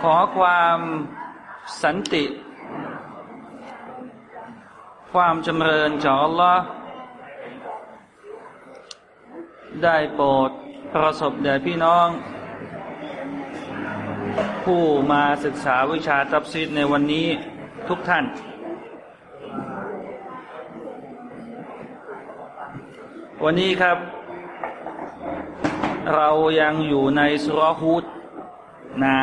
ขอความสันติ ความจำเริญจากอัลลอฮ์ได้โปรดประสบแด่พี่น้อง ผู้มาศึกษาวิชาตับซีดในวันนี้ทุกท่าน วันนี้ครับ เรายังอยู่ในสุรฮูดนะ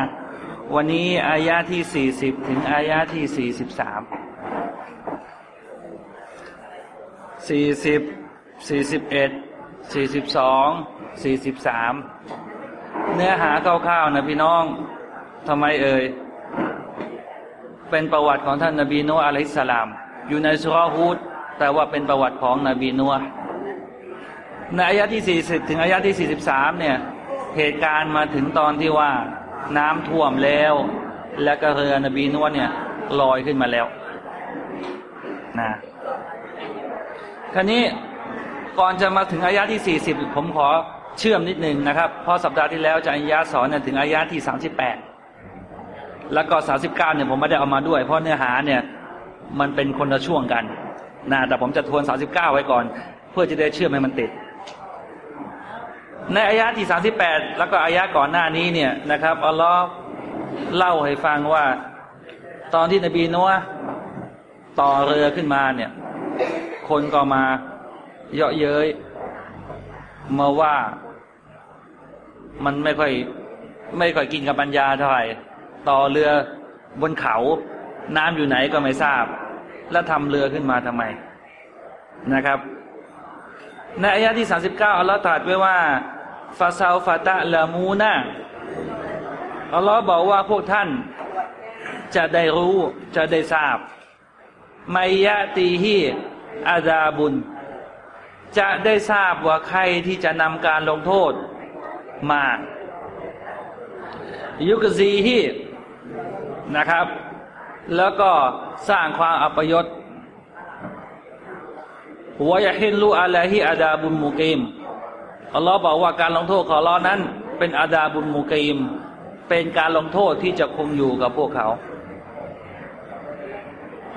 วันนี้อายาที่40ถึงอายาที่43 40 41 42 43เนื้อหาคร่าวๆนะพี่น้องทำไมเอ่ย เป็นประวัติของท่านนบีนัวอะลัยสลาม อยู่ในสุรฮูดแต่ว่าเป็นประวัติของนบีนัวในอายะที่40ถึงอายะที่43เนี่ย เหตุการณ์มาถึงตอนที่ว่า น้ำท่วมแล้ว แล้วก็เรือนบีนวดเนี่ยลอยขึ้นมาแล้วนะคราวนี้ก่อนจะมาถึงอายะที่ 40 ผมขอเชื่อมนิดหนึ่งนะครับเพราะสัปดาห์ที่แล้วจะอายะสอนเนี่ยถึงอายะที่ 38 แล้วก็ 39 เนี่ยผมไม่ได้เอามาด้วย เพราะเนื้อหาเนี่ยมันเป็นคนละช่วงกันนะแต่ผมจะทวน 39 ไว้ก่อน เพื่อจะได้เชื่อมให้มันติด ในอายะที่สามสิบแปดแล้วก็อายะก่อนหน้านี้เนี่ยนะครับอัลลอฮ์เล่าให้ฟังว่า ตอนที่นบีนัวต่อเรือขึ้นมาเนี่ย คนก็มาเยาะเย้ยมาว่ามันไม่ค่อย ไม่ค่อยกินกับปัญญาเท่าไหร่ต่อเรือบนเขา น้ำอยู่ไหนก็ไม่ทราบ แล้วทำเรือขึ้นมาทำไมนะครับ ในอายะที่สามสิบเก้าอัลลอฮ์ตรัสไว้ว่า ฟาซาฟาตะละมูนะอัลลอฮ์บอกว่าพวกท่านจะได้รู้จะได้ทราบไมยะตีฮีอาดาบุญ จะได้ทราบว่าใครที่จะนำการลงโทษมา ยุกซีฮีนะครับ แล้วก็สร้างความอัปยศหัวยาฮินลูอาลาฮิอาดาบุญมุกิม อัลลอฮ์บอกว่าการลงโทษของอัลลอฮ์นั้น เป็นอาดาบุญมุกิมเป็นการลงโทษที่จะคงอยู่กับพวกเขา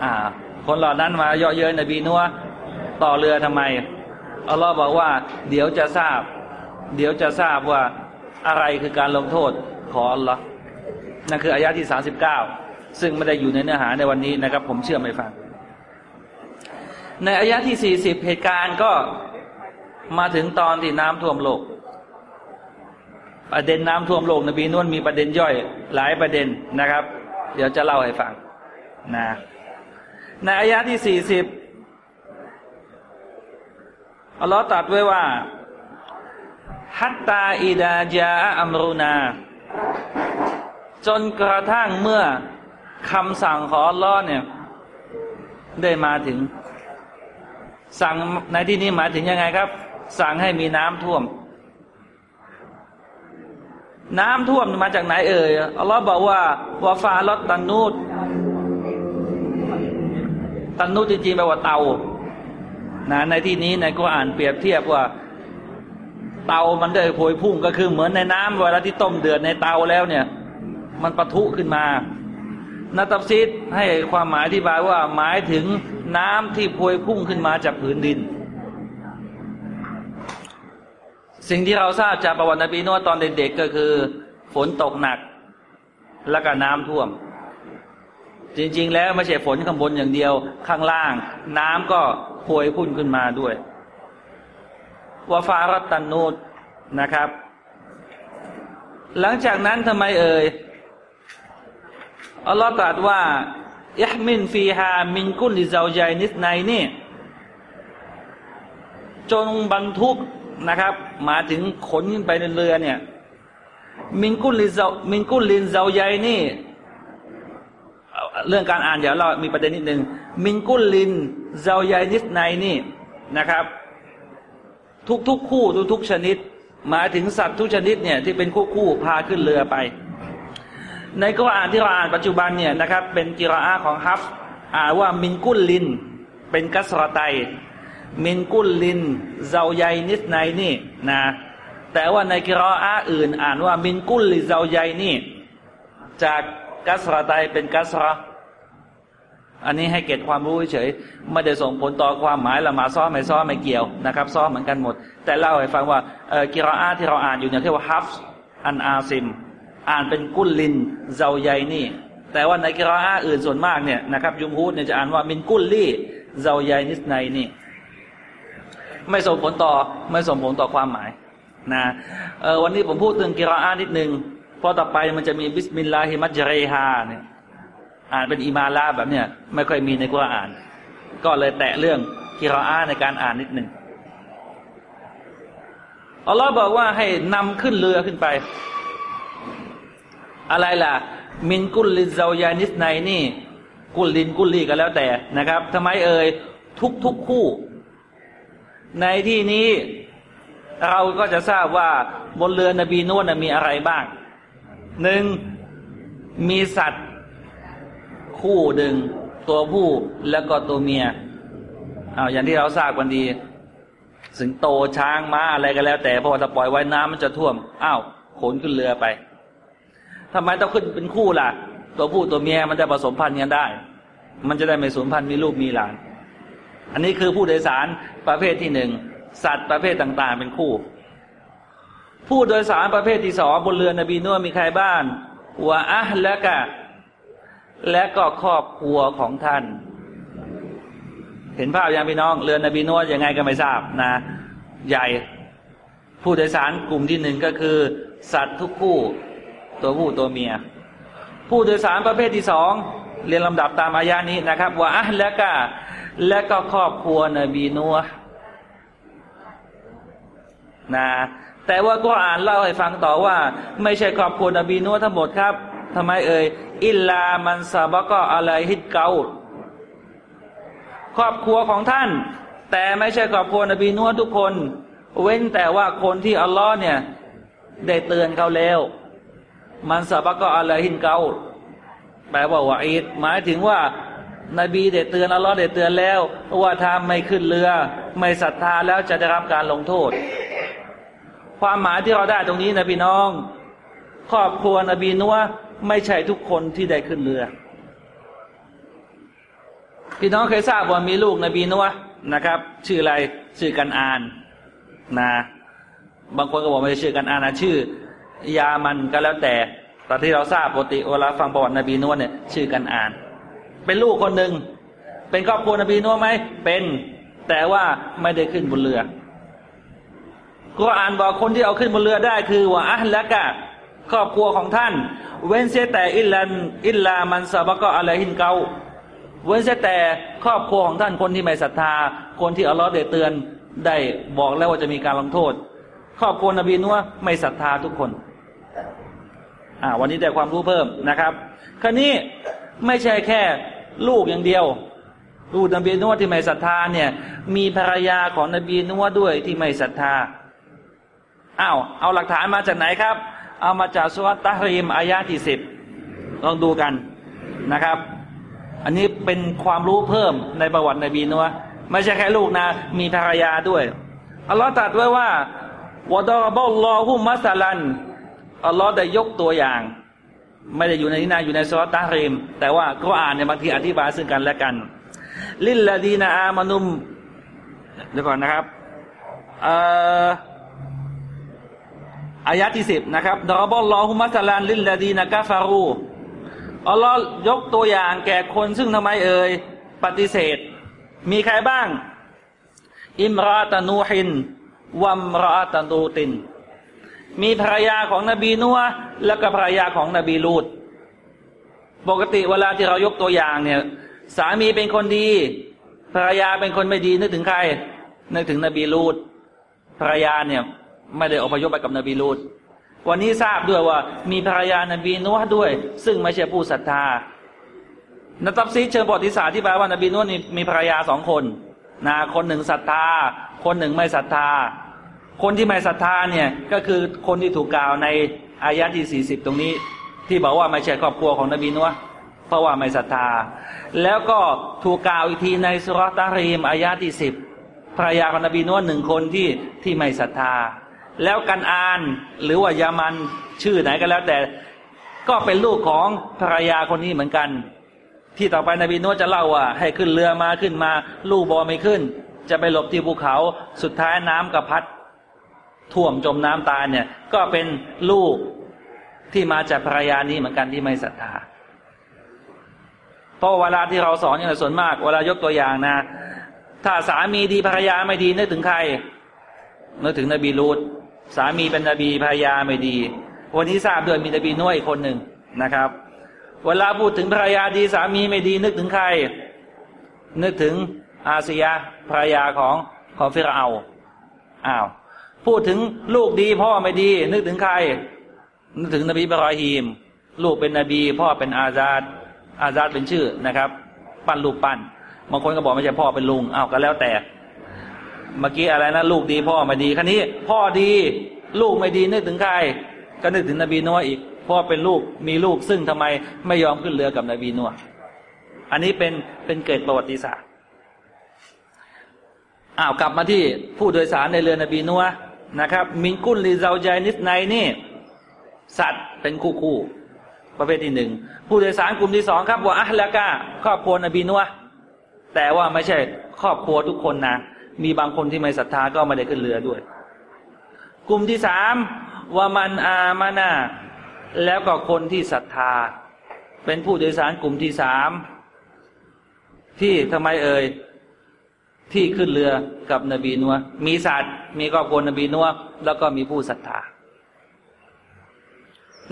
อ่า คนเหล่านั้นมาเยาะเย้ยนบีนัวต่อเรือทำไมอัลลอฮ์บอกว่า เดี๋ยวจะทราบ เดี๋ยวจะทราบว่าอะไรคือการลงโทษของอัลลอฮ์นั่นคืออายะที่สาสิบเก้าซึ่งไม่ได้อยู่ในเนื้อหาในวันนี้นะครับ ผมเชื่อไม่ฟัง ในอายะที่สี่สิบเหตุการณ์ก็ มาถึงตอนที่น้ำท่วมโลก ประเด็นน้ำท่วมโลกนบีนวลมีประเด็นย่อยหลายประเด็นนะครับ เดี๋ยวจะเล่าให้ฟังนะในอายะที่สี่สิบอัลลอฮ์ตรัสไว้ว่าฮัตตาอิดาจาอัมรุนา จนกระทั่งเมื่อคำสั่งของอัลลอฮ์เนี่ย ได้มาถึง สั่งในที่นี้หมายถึงยังไงครับ สั่งให้มีน้ำท่วม น้ำท่วมมาจากไหนเอ่ยอัลลอฮ์บอกว่าวาฟาลอตตันนูดตันนูดจริงๆแปลว่าเตานะในที่นี้ในกุรอานเปรียบเทียบว่า เตามันได้พวยพุ่งก็คือเหมือนในน้ำเวลาที่ต้มเดือดในเตาแล้วเนี่ย มันปะทุขึ้นมานาตับซีดให้ความหมายอธิบายว่าหมายถึงน้ำที่พวยพุ่งขึ้นมาจากผืนดิน สิ่งที่เราทราบจากประวัตินบีนัวตอนเด็กๆก็คือ ฝนตกหนัก แล้วก็น้ำท่วม จริง ๆ แล้วไม่ใช่ฝนข้างบนอย่างเดียว ข้างล่าง น้ำก็พวยพุ่นขึ้นมาด้วยวาฟารัตตันนูดนะครับ หลังจากนั้นทำไมเอ่ยอัลลอฮ์ตรัสว่าอิฮมินฟีฮามินกุลิซาใจนิสไนนี่ จงบรรทุก นะครับ มาถึงขนขึ้นไปในเรือเนี่ย มินกุลลินเซามินกุลลินเซาใยนี่ เรื่องการอ่านเดี๋ยวเรามีประเด็นนิดหนึ่งมินกุลลินเซาใยนิสไนนี่นะครับ ทุกทุกคู่ทุกทุกชนิดหมายถึงสัตว์ทุกชนิดเนี่ยที่เป็นคู่คู่พาขึ้นเรือไป ในกุรอานที่เราอ่านปัจจุบันเนี่ยนะครับ เป็นกิราอาของฮัฟอ่านว่ามินกุลลิน เป็นกัสรไต มินกุลลินเซาใยนิสไนนี่นะแต่ว่าในกิรออาอื่น อ่านว่ามินกุลลิเซาใยนี่ จากกัสรไตเป็นกัสรอันนี้ให้เกตความรู้เฉยไม่ได้ส่งผลต่อความหมายละมาซ้อไม่ซ้อไม่เกี่ยวนะครับ ซ้อเหมือนกันหมด แต่เล่าให้ฟังว่ากิรออาที่เราอ่านอยู่เนี่ยที่ว่าฮัฟอันอาซิม อ่านเป็นكُلٍّ زَوْجَيْنِ แต่ว่าในقراءةอื่นส่วนมากเนี่ยนะครับยุมฮูดเนี่ยจะอ่านว่าمِن كُلِّ زَوْجَيْنِ اثْنَيْنِ ไม่ส่งผลต่อไม่ส่งผลต่อความหมายนะเออวันนี้ผมพูดถึงقراءةนิดนึงพอต่อไปมันจะมีبسم الله مجراهاเนี่ยอ่านเป็นإمالةแบบเนี้ยไม่ค่อยมีในกุรอาน ก็เลยแตะเรื่องقراءةในการอ่านนิดหนึ่งอัลลอฮ์บอกว่าให้นำขึ้นเรือขึ้นไป อะไรล่ะ มินกุลลินเซายานิสไนนี่ กุลลินกุลลีก็แล้วแต่นะครับทำไมเอ่ยทุกทุกคู่ ในที่นี้เราก็จะทราบว่าบนเรือนบีนวลมีอะไรบ้างหนึ่งมีสัตว์ คู่หนึ่งตัวผู้แล้วก็ตัวเมียเอาอย่างที่เราทราบกันดี สิงโตช้างม้าอะไรก็แล้ว แต่พอถ้าปล่อยไว้น้ำมันจะท่วมอ้าวขนขึ้นเรือไปทำไมต้องขึ้นเป็นคู่ล่ะ ตัวผู้ตัวเมียมันจะผสมพันธุ์กันได้ มันจะได้ไม่สูญพันธุ์มีลูกมีหลาน อันนี้คือผู้โดยสารประเภทที่หนึ่งสัตว์ประเภทต่างๆ เป็นคู่ ผู้โดยสารประเภทที่สองบนเรือนบีนัวมีใครบ้านวะอะและกะ และก็ครอบครัวของท่าน เห็นภาพยังพี่น้อง เรือนนบีนัวยังไงก็ไม่ทราบนะ ใหญ่ ผู้โดยสารกลุ่มที่หนึ่งก็คือ สัตว์ทุกคู่ ตัวผู้ตัวเมีย ผู้โดยสารประเภทที่สองเรียนลำดับตามอายานี้นะครับว่าอะและกะ และก็ครอบครัวนบีนัวนะแต่ว่าก็อ่านเล่าให้ฟังต่อว่า ไม่ใช่ครอบครัวนบีนัวทั้งหมดครับทำไมเอ่ยอิลลามันซาบะก็อะไรฮิตเกาครอบครัวของท่าน แต่ไม่ใช่ครอบครัวนบีนัวทุกคน เว้นแต่ว่าคนที่อัลลอฮ์เนี่ย ได้เตือนเขาแล้ว มันซาบะก็อะไรฮินเกาแปลว่าวะอีดหมายถึงว่า นบีได้เตือนอัลลอฮ์ได้เตือนแล้ว ว่าถ้าไม่ขึ้นเรือ ไม่ศรัทธาแล้วจะได้รับการลงโทษ ความหมายที่เราได้ตรงนี้นะพี่น้อง ครอบครัวนบีนัวไม่ใช่ทุกคนที่ได้ขึ้นเรือ พี่น้องเคยทราบว่ามีลูกนบีนัวนะครับ ชื่ออะไรชื่อกันอานนะ บางคนก็บอกไม่ใช่ชื่อกันอานนะชื่อยามันก็แล้วแต่แต่ที่เราทราบปกติเวลาฟังประวัตินบีนัวเนี่ย ชื่อกันอาน เป็นลูกคนหนึ่งเป็นครอบครัวนบีนัวไหมเป็น แต่ว่าไม่ได้ขึ้นบนเรือก็อ่านบอกคนที่เอาขึ้นบนเรือได้คือว่าอัลละกะครอบครัวของท่าน เว้นเสียแต่อิลันอิลลามันซาบะก็อะไรหินเกาเว้นเสียแต่ครอบครัวของท่านคนที่ไม่ศรัทธา คนที่อัลลอฮ์ได้เตือนได้บอกแล้วว่าจะมีการลงโทษ ครอบครัวนบีนัวไม่ศรัทธาทุกคนอ่าวันนี้ได้ความรู้เพิ่มนะครับ คราวนี้ไม่ใช่แค่ ลูกอย่างเดียว ลูกนบีนัวที่ไม่ศรัทธาเนี่ย มีภรรยาของนบีนัวด้วยที่ไม่ศรัทธาอ้าวเอาหลักฐานมาจากไหนครับ เอามาจากสุวตารีมอายาที่สิบลองดูกันนะครับ อันนี้เป็นความรู้เพิ่มในประวัตินบีนัวไม่ใช่แค่ลูกนะ มีภรรยาด้วยอัลลอฮ์ตรัสไว้ว่าวะดอบัลลอฮุมัสลันอัลลอฮ์ได้ยกตัวอย่าง ไม่ได้อยู่ในนี้นะอยู่ในสุวตารีมแต่ว่าก็อ่านในบางทีอธิบายซึ่งกันและกัน ลิลลาดีนาอามานุมเดี๋ยวก่อนนะครับเอ่ออายะที่สิบนะครับดรบอลลอฮุมัสลันลิลลาดีนากาฟารูอัลลอฮ์ยกตัวอย่างแก่คนซึ่งทำไมเอ่ยปฏิเสธ มีใครบ้าง อิมราตานูฮิน วัมราตานูติน มีภรรยาของนบีนัวและก็ภรรยาของนบีลูดปกติเวลาที่เรายกตัวอย่างเนี่ย สามีเป็นคนดี ภรรยาเป็นคนไม่ดีนึกถึงใคร นึกถึงนบีลูดภรรยาเนี่ยไม่ได้อพยพไปกับนบีลูดวันนี้ทราบด้วยว่า มีภรรยานบีนัวด้วย ซึ่งไม่ใช่ผู้ศรัทธานัตับซีเชิงประวัติศาสตร์ที่แปลว่านบีนัวนี่มีภรรยาสองคนนะคนหนึ่งศรัทธา คนหนึ่งไม่ศรัทธา คนที่ไม่ศรัทธาเนี่ยก็คือคนที่ถูกกล่าวในอายะที่สี่สิบตรงนี้ ที่บอกว่าไม่ใช่ครอบครัวของนบีนัวเพราะว่าไม่ศรัทธา แล้วก็ถูกกล่าวอีกทีในสุรตารีมอายะที่สิบภรรยาของนบีนัวหนึ่งคนที่ที่ไม่ศรัทธา แล้วกันอานหรือว่ายามันชื่อไหนก็แล้วแต่ก็เป็นลูกของภรรยาคนนี้เหมือนกัน ที่ต่อไปนบีนัวจะเล่าว่า ให้ขึ้นเรือมาขึ้นมา ลูกบอไม่ขึ้น จะไปหลบที่ภูเขาสุดท้ายน้ำกับพัด ท่วมจมน้ำตายเนี่ย ก็เป็นลูกที่มาจากภรรยานี้เหมือนกันที่ไม่ศรัทธาเพราะเวลาที่เราสอนอย่างส่วนมาก เวลายกตัวอย่างนะ ถ้าสามีดีภรรยาไม่ดีนึกถึงใครนึกถึงนบีลูตสามีเป็นนบีภรรยาไม่ดี วันนี้ทราบด้วยมีนบีน้อยคนหนึ่งนะครับ เวลาพูดถึงภรรยาดีสามีไม่ดี นึกถึงใคร นึกถึงอาเซียภรรยาของของฟิรเอาอ้าว พูดถึงลูกดีพ่อไม่ดี นึกถึงใคร นึกถึงนบีบรอฮีม ลูกเป็นนบี พ่อเป็นอาซาดอาซาดเป็นชื่อนะครับ ปั้นลูกปั้นบางคนก็บอกไม่ใช่พ่อเป็นลุงอ้าวก็แล้วแต่ เมื่อกี้อะไรนะลูกดีพ่อไม่ดีคันนี้ พ่อดีลูกไม่ดีนึกถึงใคร ก็นึกถึงนบีนัวอีกพ่อเป็นลูกมีลูกซึ่งทำไมไม่ยอมขึ้นเรือกับนบีนัวอันนี้เป็นเป็นเกิดประวัติศาสตร์อ้าวกลับมาที่ผู้โดยสารในเรือนบีนัว นะครับ มินกุลลีเซาใจนิสไนนี่ สัตว์เป็นคู่คู่ ประเภทที่หนึ่งผู้โดยสารกลุ่มที่สองครับว่าอัลละกาครอบครัวนบีนัวแต่ว่าไม่ใช่ครอบครัวทุกคนนะมีบางคนที่ไม่ศรัทธาก็ไม่ได้ขึ้นเรือด้วย กลุ่มที่สามว่ามันอามานาแล้วก็คนที่ศรัทธา เป็นผู้โดยสารกลุ่มที่สามที่ทำไมเอ่ย ที่ขึ้นเรือกับนบีนัวมีสัตว์มีครอบครัวนบีนัวแล้วก็มีผู้ศรัทธา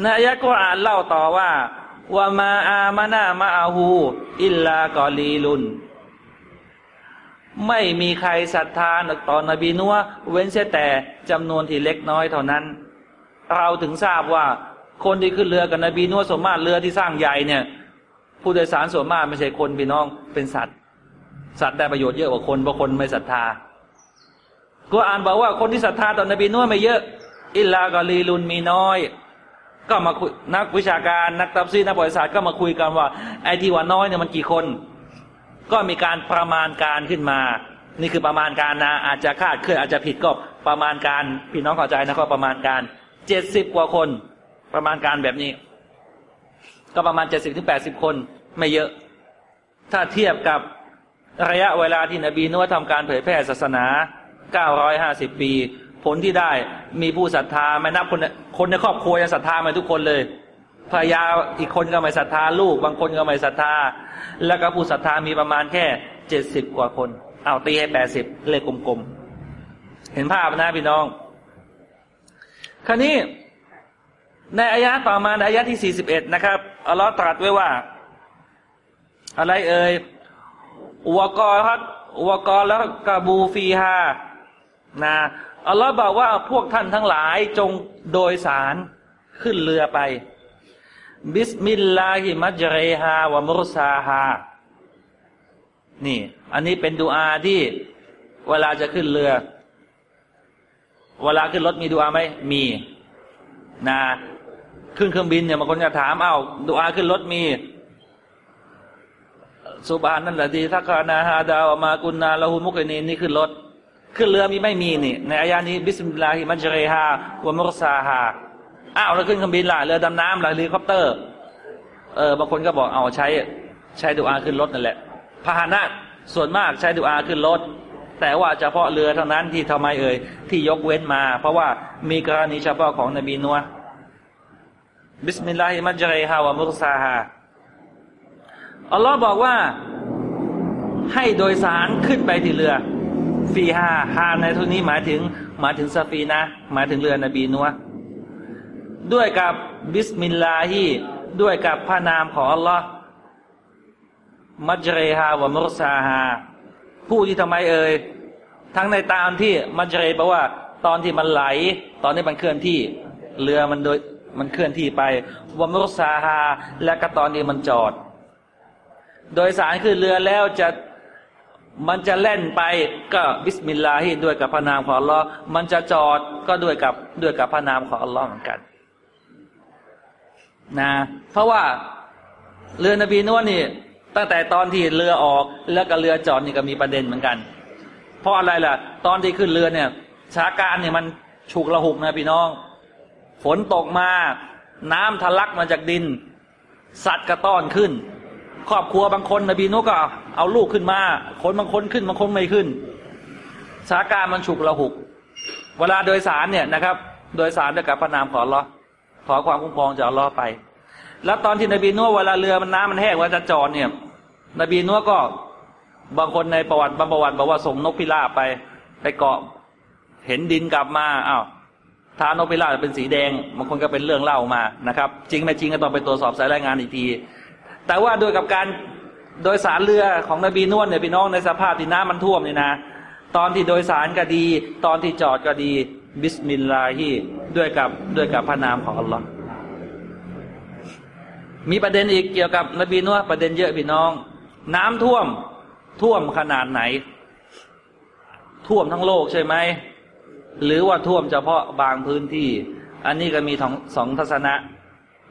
ในอายะก็อ่านเล่าต่อว่าว่ามาอามานามาอาหูอิลลากอลีลุน ไม่มีใครศรัทธาต่อนบีนัวเว้นแต่จำนวนที่เล็กน้อยเท่านั้น เราถึงทราบว่าคนที่ขึ้นเรือกับนบีนัวสมมาตรเรือที่สร้างใหญ่เนี่ย ผู้โดยสารส่วนมากไม่ใช่คนพี่น้องเป็นสัตว์ สัตว์ได้ประโยชน์เยอะกว่าคนเพราะคนไม่ศรัทธา ก็อ่านบอกว่าคนที่ศรัทธาต่อนบีนัวไม่เยอะ อิลลากอลีลุนมีน้อย ก็มาคุยนักวิชาการนักตับซีนักประวัติศาสตร์ก็มาคุยกันว่าไอ้ที่ว่าน้อยเนี่ยมันกี่คน ก็มีการประมาณการขึ้นมา นี่คือประมาณการนะอาจจะคาดเคลื่อนอาจจะผิดก็ประมาณการพี่น้องเข้าใจนะก็ประมาณการเจ็ดสิบกว่าคน ประมาณการแบบนี้ ก็ประมาณเจ็ดสิบถึงแปดสิบคนไม่เยอะ ถ้าเทียบกับ ระยะเวลาที่นบีนุวทำการเผยแพร่ศาสนาเก้าร้อยห้าสิบปี ผลที่ได้มีผู้ศรัทธาไม่นับคนคนในครอบครัวยังศรัทธามาทุกคนเลยภรรยาอีกคนก็ไม่ศรัทธาลูก บางคนก็ไม่ศรัทธา แล้วก็ผู้ศรัทธามีประมาณแค่เจ็ดสิบกว่าคน เอาตีให้แปดสิบเลขกลมๆ เห็นภาพนะพี่น้อง คราวนี้ในอายะต่อมาในอายะที่สี่สิบเอ็ดนะครับอัลลอฮ์ตรัสไว้ว่า อะไรเอ่ย วกอครับวกอแล้วกาบูฟีฮานะอัลลอฮ์บอกว่าพวกท่านทั้งหลายจงโดยสารขึ้นเรือไป บิสมิลลาฮิมัจเรฮาวะมุรซาฮานี่ อันนี้เป็นดูอาที่เวลาจะขึ้นเรือ เวลาขึ้นรถมีดูอาไหมมีนะขึ้นเครื่องบินเนี่ยบางคนจะถามเอา้าดูอาขึ้นรถมี سبحان الذي سخر لنا هذا وما كنا له مقرنين นี่ขึ้นรถขึ้นเรือมีไม่มีนี่ ในอายานี้بسم الله مجراها ومرساهاอ้าวเราขึ้นเครื่องบินล่ะเรือดำน้ำล่ะเฮลิคอปเตอร์เออบางคนก็บอกเอาใช้ใช้ดูอาขึ้นรถนั่นแหละพาหนะส่วนมากใช้ดูอาขึ้นรถ แต่ว่าเฉพาะเรือเท่านั้นที่ทำไมเอ่ยที่ยกเว้นมา เพราะว่ามีกรณีเฉพาะของนบีนัวبسم الله مجراها ومرساها อัลลอฮ์บอกว่าให้โดยสารขึ้นไปที่เรือفيها ها ในที่นี้หมายถึงหมายถึงسفينة หมายถึงเรือนบีนัวด้วยกับبسم اللهด้วยกับพระนามของอัลลอฮ์مجراها ومرساهاผู้ที่ทำไมเอ่ยทั้งในตามที่มัจเรแปลว่า ตอนที่มันไหล ตอนนี้มันเคลื่อนที่ เรือมันโดยมันเคลื่อนที่ไปวะมุสาฮาและก็ตอนนี้มันจอด โดยสารขึ้นเรือแล้วจะมันจะเล่นไปก็บิสมิลลาฮิด้วยกับพระนามของอัลลอฮ์มันจะจอดก็ด้วยกับด้วยกับพระนามของอัลลอฮ์เหมือนกันนะเพราะว่าเรือนบีนวนี่ ตั้งแต่ตอนที่เรือออกแล้วก็เรือจอดนี่ก็มีประเด็นเหมือนกัน เพราะอะไรล่ะ ตอนที่ขึ้นเรือเนี่ยสถานการณ์เนี่ยมันฉุกละหุกนะพี่น้อง ฝนตกมา น้ำทะลักมาจากดิน สัตว์กระต้อนขึ้น ครอบครัวบางคนนบีนุก็เอาลูกขึ้นมา คนบางคนขึ้นบางคนไม่ขึ้นสถานการณ์มันฉุกละหุก เวลาโดยสารเนี่ยนะครับ โดยสารด้วยกับพระนามของอัลลอฮ์ขอความคุ้มครองจากอัลลอฮ์ไป แล้วตอนที่นบีนัวเวลาเรือมันน้ำมันแห้งว่าจะจอดเนี่ย นบีนัวก็บางคนในประวัติบางประวัติบอกว่าส่งนกพิราบไป ไปเกาะเห็นดินกลับมาอ้าวทานกพิราบเป็นสีแดงบางคนก็เป็นเรื่องเล่ามานะครับ จริงไม่จริงก็ต้องไปตรวจสอบสายรายงานอีกที แต่ว่าโดยกับการโดยสารเรือของนบีนวลเนี่ยพี่น้องในสภาพที่น้ำมันท่วมเนี่ยนะ ตอนที่โดยสารก็ดี ตอนที่จอดก็ดี บิสมิลลาฮิด้วยกับด้วยกับพระนามของอัลลอฮ์มีประเด็นอีกเกี่ยวกับนบีนัวประเด็นเยอะพี่น้อง น้ำท่วมท่วมขนาดไหน ท่วมทั้งโลกใช่ไหมหรือว่าท่วมเฉพาะบางพื้นที่ อันนี้ก็มีสองสองทัศนะ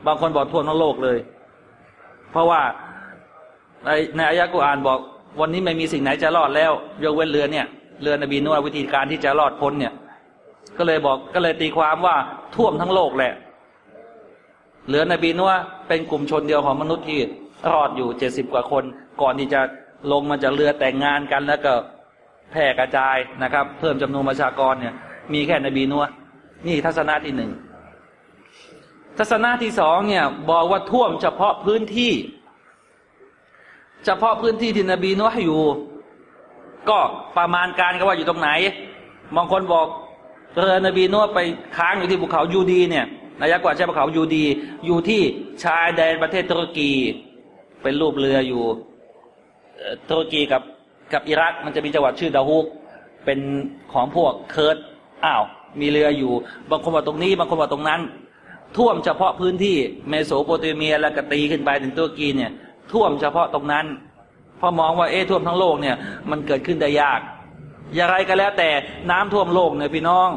บางคนบอกท่วมทั้งโลกเลย เพราะว่าในในอายะกุรอานบอก วันนี้ไม่มีสิ่งไหนจะรอดแล้ว ยกเว้นเรือเนี่ยเรือนบีนัววิธีการที่จะรอดพ้นเนี่ย ก็เลยบอกก็เลยตีความว่าท่วมทั้งโลกแหละเหลือนบีนัวเป็นกลุ่มชนเดียวของมนุษย์ที่รอดอยู่เจ็ดสิบกว่าคน ก่อนที่จะลงมาจากเรือแต่งงานกันแล้วก็แพร่กระจายนะครับ เพิ่มจำนวนประชากรเนี่ย มีแค่นบีนัวนี่ทัศนะที่หนึ่ง ทัศนะที่สองเนี่ยบอกว่าท่วมเฉพาะพื้นที่ เฉพาะพื้นที่ที่นบีนัวอยู่ ก็ประมาณการก็ว่าอยู่ตรงไหนบางคนบอกเรือนบีนัวไปค้างอยู่ที่ภูเขายูดีเนี่ยนายกว่าใช่ภูเขายูดี อยู่ที่ชายแดนประเทศตุรกี เป็นรูปเรืออยู่ตุรกีกับกับอิรักมันจะมีจังหวัดชื่อดาฮุกเป็นของพวกเคิร์ดอ้าวมีเรืออยู่ บางคนว่าตรงนี้ บางคนว่าตรงนั้น ท่วมเฉพาะพื้นที่เมโสโปเตเมียแล้วก็ตีขึ้นไปถึงตุรกีเนี่ย ท่วมเฉพาะตรงนั้นพอมองว่าเอ๊ะท่วมทั้งโลกเนี่ย มันเกิดขึ้นได้ยาก อย่างไรก็แล้วแต่น้ำท่วมโลกเนี่ยพี่น้อง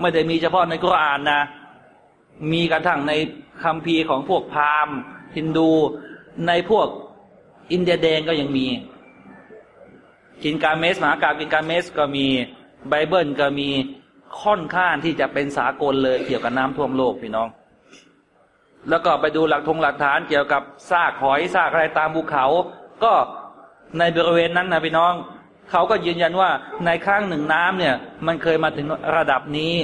ไม่ได้มีเฉพาะในกุรอานนะ มีกระทั่งในคัมภีร์ของพวกพราหมณ์ฮินดูในพวกอินเดียแดงก็ยังมี กินการเมสมหากากินการเมสก็มีไบเบิลก็มี ค่อนข้างที่จะเป็นสากลเลยเกี่ยวกับน้ำท่วมโลกพี่น้อง แล้วก็ไปดูหลักธงหลักฐานเกี่ยวกับซากหอยซากอะไรตามภูเขา ก็ในบริเวณนั้นนะพี่น้อง เขาก็ยืนยันว่าในครั้งหนึ่งน้ำเนี่ย มันเคยมาถึงระดับนี้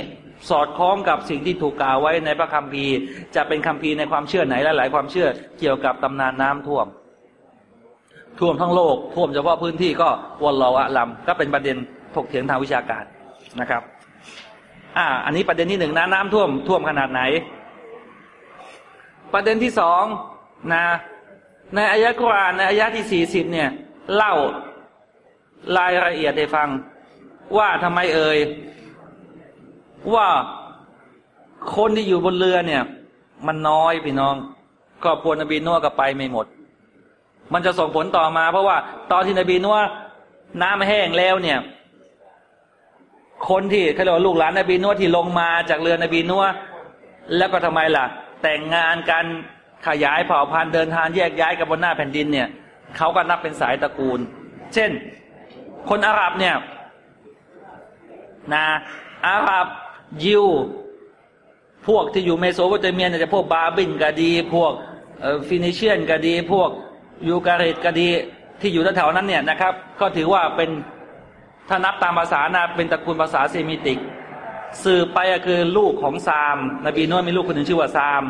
สอดคล้องกับสิ่งที่ถูกกล่าวไว้ในพระคัมภีร์ จะเป็นคัมภีร์ในความเชื่อไหนหลาย ๆ ความเชื่อเกี่ยวกับตำนานน้ำท่วม ท่วมทั้งโลกท่วมเฉพาะพื้นที่ก็วอลลออะลัมก็เป็นประเด็นถกเถียงทางวิชาการนะครับ อ่า อันนี้ประเด็นที่หนึ่งนะน้ำท่วมท่วมขนาดไหน ประเด็นที่สองนะในอายะกุรอานในอายะที่สี่สิบเนี่ย เล่ารายละเอียดให้ฟัง ว่าทำไมเอ่ยว่าคนที่อยู่บนเรือเนี่ย มันน้อยพี่น้องครอบครัวนบีนัวก็ไปไม่หมด มันจะส่งผลต่อมา เพราะว่าตอนที่นบีนัวน้ำแห้งแล้วเนี่ย คนที่เขาเรียกว่าลูกหลานนบีนัวที่ลงมาจากเรือนบีนัวแล้วก็ทำไมล่ะ แต่งงานกันขยายเผ่าพันธุ์เดินทางแยกย้ายกันบนหน้าแผ่นดินเนี่ยเขาก็นับเป็นสายตระกูล เช่น คนอาหรับเนี่ยนะอาหรับยิว พวกที่อยู่เมโสโปเตเมียเนี่ยจะพวกบาบินก็ดี พวกฟินิเชียนก็ดี พวกยูการิตก็ดีที่อยู่แถวนั้นเนี่ยนะครับ ก็ถือว่าเป็น ถ้านับตามภาษานะเป็นตระกูลภาษาเซมิติก สืบไปก็คือลูกของซาม นบีนัวมีลูกคนหนึ่งชื่อว่าซาม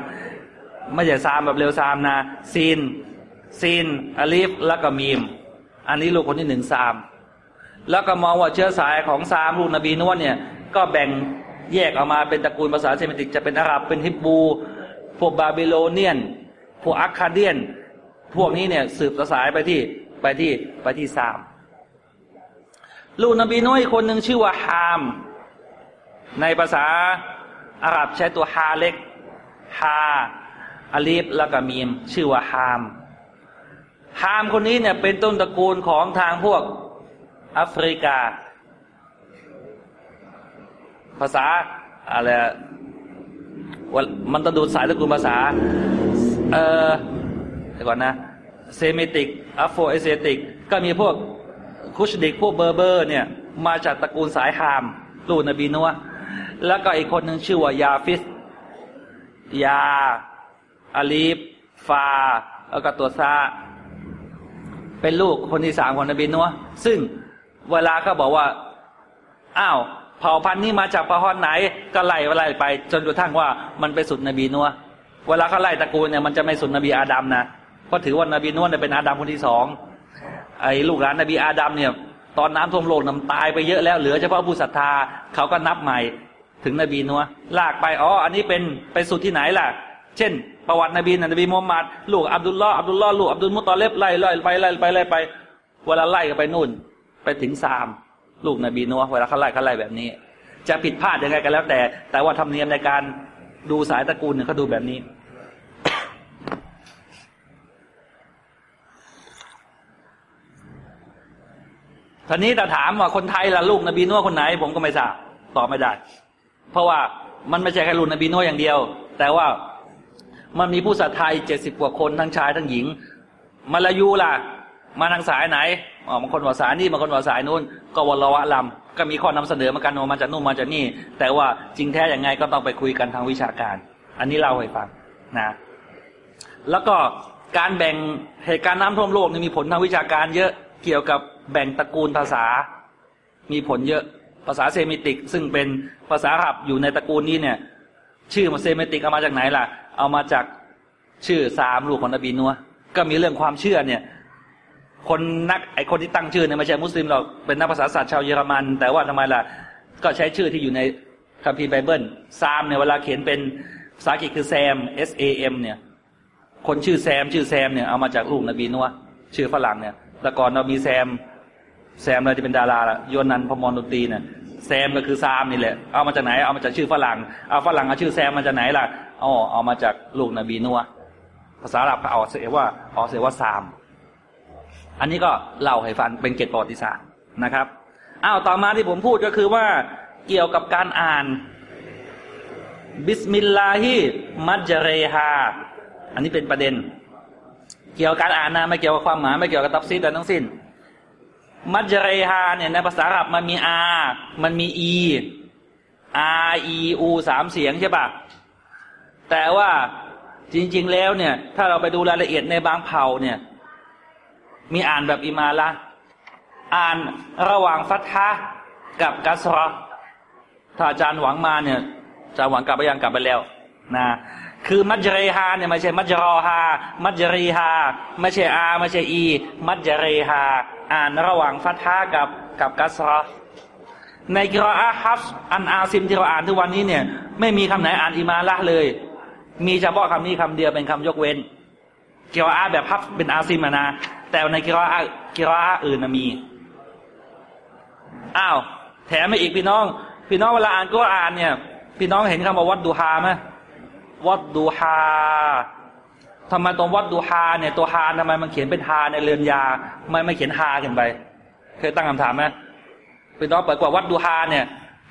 ไม่ใช่ซามแบบเร็วซามนะسين سين ألف แล้วก็ ميم อันนี้ลูกคนที่หนึ่งซาม แล้วก็มองว่าเชื้อสายของซามลูกนบีนัวเนี่ยก็แบ่งแยกออกมาเป็นตระกูลภาษาเซมิติกจะเป็นอาหรับเป็นฮิบรู พวกบาบิโลเนียน พวกอัคคาเดียน พวกนี้เนี่ยสืบสายไปที่ไปที่ไปที่ซาม ลูกนบีน้อยคนหนึ่งชื่อว่าฮาม ในภาษาอาหรับใช้ตัวฮาเล็กฮาอาลีฟแล้วก็มีม ชื่อว่าฮามฮามคนนี้เนี่ยเป็นต้นตระกูลของทางพวกแอฟริกา ภาษาอะไรมันต้องดูสายตระกูลภาษา เออเดี๋ยวก่อนนะเซมิติก Afroasiatic ก็มีพวก Cushitic พวกเบอร์เบอร์เนี่ยมาจากตระกูลสายฮาม ลูกนบีนัวแล้วก็อีกคนหนึ่งชื่อว่ายาฟิส ياء ألف فاء แล้วก็ตัว ثاءเป็นลูกคนที่สามของนบีนัวซึ่งเวลาเขาบอกว่าอ้าวเผ่าพันธุ์นี้มาจากเผ่าพันไหน ก็ไล่ไล่ไปจนกระทั่งว่ามันไปสุดนบีนัวเวลาเขาไล่ตระกูลเนี่ยมันจะไม่สุดนบีอาดัมนะเพราะถือว่านบีนัวเนี่ยเป็นอาดัมคนที่สอง ไอ้ลูกหลานนบีอาดัมเนี่ย ตอนน้ำท่วมโลกน้ำตายไปเยอะแล้วเหลือเฉพาะผู้ศรัทธาเขาก็นับใหม่ถึงนบีนัวลากไปอ๋ออันนี้เป็นไปสุดที่ไหนล่ะ เช่น ประวัตินบีนบีมุฮัมมัดลูกอับดุลลอฮ์อับดุลลอฮ์ลูกอับดุลมุตตอเลบไล่ไล่ไปไล่ไปไล่ไปเวลาไล่ก็ไปนู่น ไปถึงซามลูกนบีนัวเวลาเขาไล่เขาไล่แบบนี้ จะผิดพลาดยังไงกันแล้วแต่ แต่ว่าธรรมเนียมในการดูสายตระกูลเนี่ยเขาดูแบบนี้ ทีนี้แต่ถามว่าคนไทยล่ะลูกนบีนัวคนไหน ผมก็ไม่ทราบตอบไม่ได้ เพราะว่ามันไม่ใช่แค่ลูกนบีนัวอย่างเดียว แต่ว่ามันมีผู้ศรัทธาเจ็ดสิบกว่าคนทั้งชายทั้งหญิงมาลายูล่ะ มาทางสายไหนอ๋อบางคนว่าสายนี่บางคนว่าสายนู้น ก็วลวะลำก็มีข้อนำเสนอมากันว่ามาจากนู่นมาจากนี่ แต่ว่าจริงแท้อย่างไงก็ต้องไปคุยกันทางวิชาการ อันนี้เล่าให้ฟังนะแล้วก็การแบ่งเหตุการณ์น้ำท่วมโลกนี่มีผลทางวิชาการเยอะเกี่ยวกับ แบ่งตระกูลภาษา มีผลเยอะ ภาษาเซมิติก ซึ่งเป็นภาษาอาหรับอยู่ในตระกูลนี้เนี่ย ชื่อมาเซมิติกเอามาจากไหนล่ะ เอามาจากชื่อสามลูกของนบีนัวก็มีเรื่องความเชื่อเนี่ย คนนักไอคนที่ตั้งชื่อเนี่ยไม่ใช่มุสลิมหรอกเป็นนักภาษาศาสตร์ชาวเยอรมัน แต่ว่าทำไมล่ะ ก็ใช้ชื่อที่อยู่ในคัมภีร์ไบเบิลซามเนี่ยเวลาเขียนเป็นภาษาอังกฤษคือแซม S A M เนี่ย คนชื่อแซม ชื่อแซมเนี่ยเอามาจากลูกนบีนัวชื่อฝรั่งเนี่ยแต่ก่อนเรามีแซม แซมเราจะเป็นดาราละยนันพมรดนตรีเนี่ยแซมก็คือซามนี่แหละ เอามาจากไหน เอามาจากชื่อฝรั่ง เอาฝรั่งเอาชื่อแซมมาจากไหนล่ะอ๋อเอามาจากลูกนบีนัวภาษาอาหรับเอาเสียว่าเอาเสียว่าซาม อันนี้ก็เล่าให้ฟังเป็นเกตประวัติศาสตร์นะครับอ้าวต่อมาที่ผมพูดก็คือว่าเกี่ยวกับการอ่าน บิสมิลลาฮิมัจเรฮาอันนี้เป็นประเด็น เกี่ยวกับการอ่านนะไม่เกี่ยวกับความหมายไม่เกี่ยวกับตับซีดแต่ทั้งสิ้น มัจเรฮาเนี่ยในภาษาอาหรับมันมีอามันมีอีอาอีอูสามเสียงใช่ปะแต่ว่าจริง ๆ แล้วเนี่ย ถ้าเราไปดูรายละเอียดในบางเผ่าเนี่ย มีอ่านแบบอิมาละอ่านระหว่างฟัตฮะกับกัสรอถ้าอาจารย์หวังมาเนี่ยอาจารย์หวังกลับไปยังกลับไปแล้ว นะ คือมัจเรฮาเนี่ยไม่ใช่มัจรอฮา มัจรีฮา ไม่ใช่อา ไม่ใช่อี มัจเรฮา อ่านระหว่างฟัตฮากับกับกัสรอในกิรออาฮัฟอันอาซิมที่เราอ่านทุกวันนี้เนี่ย ไม่มีคำไหนอ่านอิมาละเลย มีเฉพาะคำนี้คำเดียวเป็นคำยกเว้นกิรออาแบบฮัฟเป็นอาซิมนะ แต่ในกิรออากิรออาอื่นมีอ้าวแถมมาอีกพี่น้อง พี่น้องเวลาอ่านก็อ่านเนี่ย พี่น้องเห็นคำว่าวัดดูฮาไหม วัดดูฮาทำไมตรงวัดดูฮาเนี่ยตัวฮาทำไมมันเขียนเป็นฮาในเรือนยาไม่ไม่เขียนฮาขึ้นไป เคยตั้งคำถามไหมเป็นน้องเปิดกว่าวัดดูฮาเนี่ย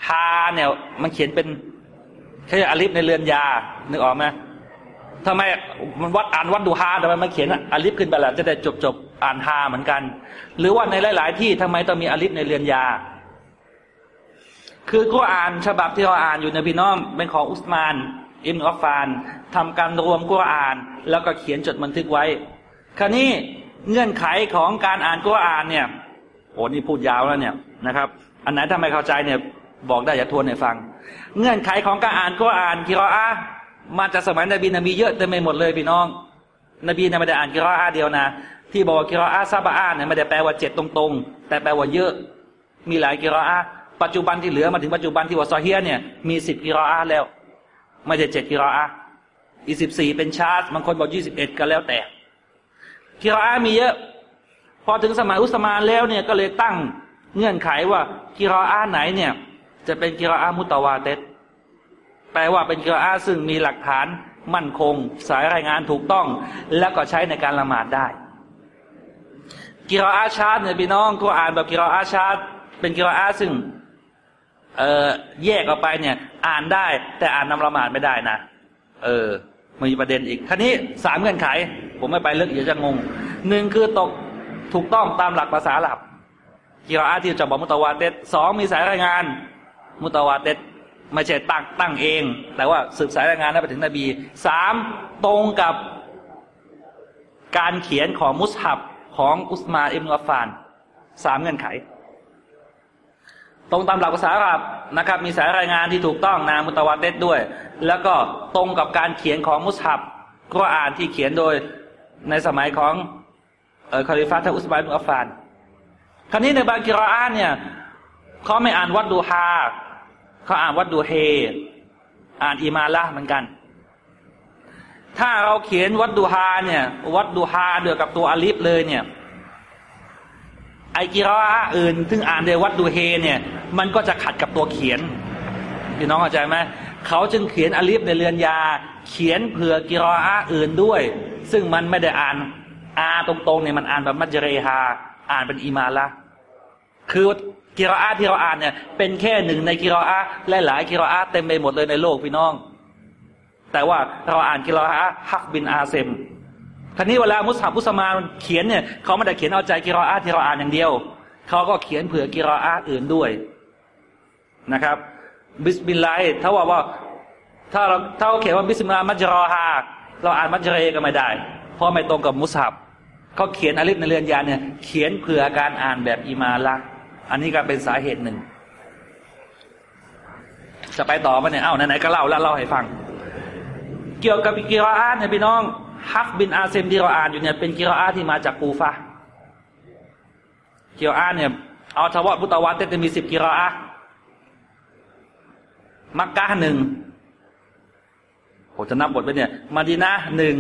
ฮาเนี่ยมันเขียนเป็นแค่อลิฟในเรือนยานึกออกไหมทำไมมันวัดอ่านวัดดูฮาทำไมมันเขียนอลิฟขึ้นไปล้วจะได้จบจบอ่านฮาเหมือนกัน หรือว่าในหลาย ๆ ที่ทำไมต้องมีอลิฟในเรือนยา คือก็อ่านฉบับที่เราอ่านอยู่ในพี่น้องเป็นของอุสมาน อิมอัฟฟานทำการรวมกุรอาน แล้วก็เขียนจดบันทึกไว้ คราวนี้เงื่อนไขของการอ่านกุรอานเนี่ยโอ้นี่พูดยาวแล้วเนี่ยนะครับ อันไหนถ้าไม่เข้าใจเนี่ยบอกได้อย่าทวนให้ฟัง เงื่อนไขของการอ่านกุรอานกิรออามาจากสมัยนบีนบีเยอะเต็มไปหมดเลยพี่น้อง นบีนไม่ได้อ่านกิรออาเดียวนะที่บอกกิรออาซาบะอาเนี่ยไม่ได้แปลว่าเจ็ดตรงๆ แต่แปลว่าเยอะ มีหลายกิรออาปัจจุบันที่เหลือมาถึงปัจจุบันที่ว่าซอเฮียเนี่ยมีสิบกิรออาแล้ว ไม่ใช่เจ็ดกิรออาอีสิบสี่เป็นชาร์ตบางคนบอกยี่สิบเอ็ดก็แล้วแต่ กิรออามีเยอะ พอถึงสมัยอุสมานแล้วเนี่ยก็เลยตั้งเงื่อนไขว่ากิรออาไหนเนี่ย จะเป็นกิรออามุตวาเตตแปลว่าเป็นกิรออาซึ่งมีหลักฐานมั่นคง สายรายงานถูกต้อง แล้วก็ใช้ในการละหมาดได้ กิรออาชาดเนี่ยพี่น้องก็อ่านแบบกิรออาชาดเป็นกิรออาซึ่ง เออแยกออกไปเนี่ย อ่านได้ แต่อ่านนำละหมาดไม่ได้นะเออมีประเด็นอีกท่านี้สามเงื่อนไข ผมไม่ไปลึกเดี๋ยวจะงงหนึ่งคือตกถูกต้องตามหลักภาษาหลับกิรออาที่จะบอกมุตวาเตสสองมีสายรายงาน มุตวาเตสไม่ใช่ตั้งตั้งเอง แต่ว่าสืบสายรายงานได้ไปถึงนบีสามตรงกับการเขียนของมุสฮับของอุสมาอิบนุอัฟฟานสามเงื่อนไข ตรงตามหลักภาษาอาหรับนะครับ มีสายรายงานที่ถูกต้องนามุตวาเตสด้วย แล้วก็ตรงกับการเขียนของมุสฮับก็อ่านที่เขียนโดยในสมัยของเออคาลิฟาทอุสมาอิบนุอัฟฟานคราวนี้ในบางกิรอานเนี่ยเขาไม่อ่านวัดดูฮาเขาอ่านวัดดูเฮ อ่านอิมาละเหมือนกัน ถ้าเราเขียนวัดดูฮาเนี่ย วัดดูฮาเดียวกับตัวอลิฟเลยเนี่ย ไอกิรออาอื่นซึ่งอ่านโดยวัดดูเฮเนี่ย มันก็จะขัดกับตัวเขียนพี่น้องเข้าใจไหมเขาจึงเขียนอลิฟในเรือนยา เขียนเผื่อกิรออาอื่นด้วย ซึ่งมันไม่ได้อ่านอาตรงๆเนี่ยมันอ่านแบบمجراهاอ่านเป็นإمالةคือقراءةที่เราอ่านเนี่ยเป็นแค่หนึ่งในقراءةและหลายقراءةเต็มไปหมดเลยในโลกพี่น้อง แต่ว่าเราอ่านقراءة ฮัฟบินอาเซม คราวนี้เวลาمصحف มุสมาเขียนเนี่ยเขาไม่ได้เขียนเอาใจقراءةที่เราอ่านอย่างเดียวเขาก็เขียนเผื่อقراءةอื่นด้วยนะครับ بسم اللهถ้าว่าว่าถ้าเราถ้าเขาเขียนว่าบิสมิลลาห์มัจรอฮาเราอ่านมัจเรก็ไม่ได้ เพราะไม่ตรงกับมุสฮับเขาเขียนอลิฟในเรือนยาเนี่ยเขียนเผื่อการอ่านแบบอิมาละอันนี้ก็เป็นสาเหตุหนึ่ง จะไปต่อมาเนี่ยเอ้าไหนๆก็เล่าแล้วเล่าให้ฟัง เกี่ยวกับกิรออาเนี่ยพี่น้อง ฮัฟบินอาเซมที่เราอ่านอยู่เนี่ยเป็นกิรอาที่มาจากกูฟากิรอาเนี่ยเอาทวะพุตวัตจะมีสิบกิรอามักกะหนึ่งผมจะนับบทไปเนี่ยมาดีนาหนึ่ง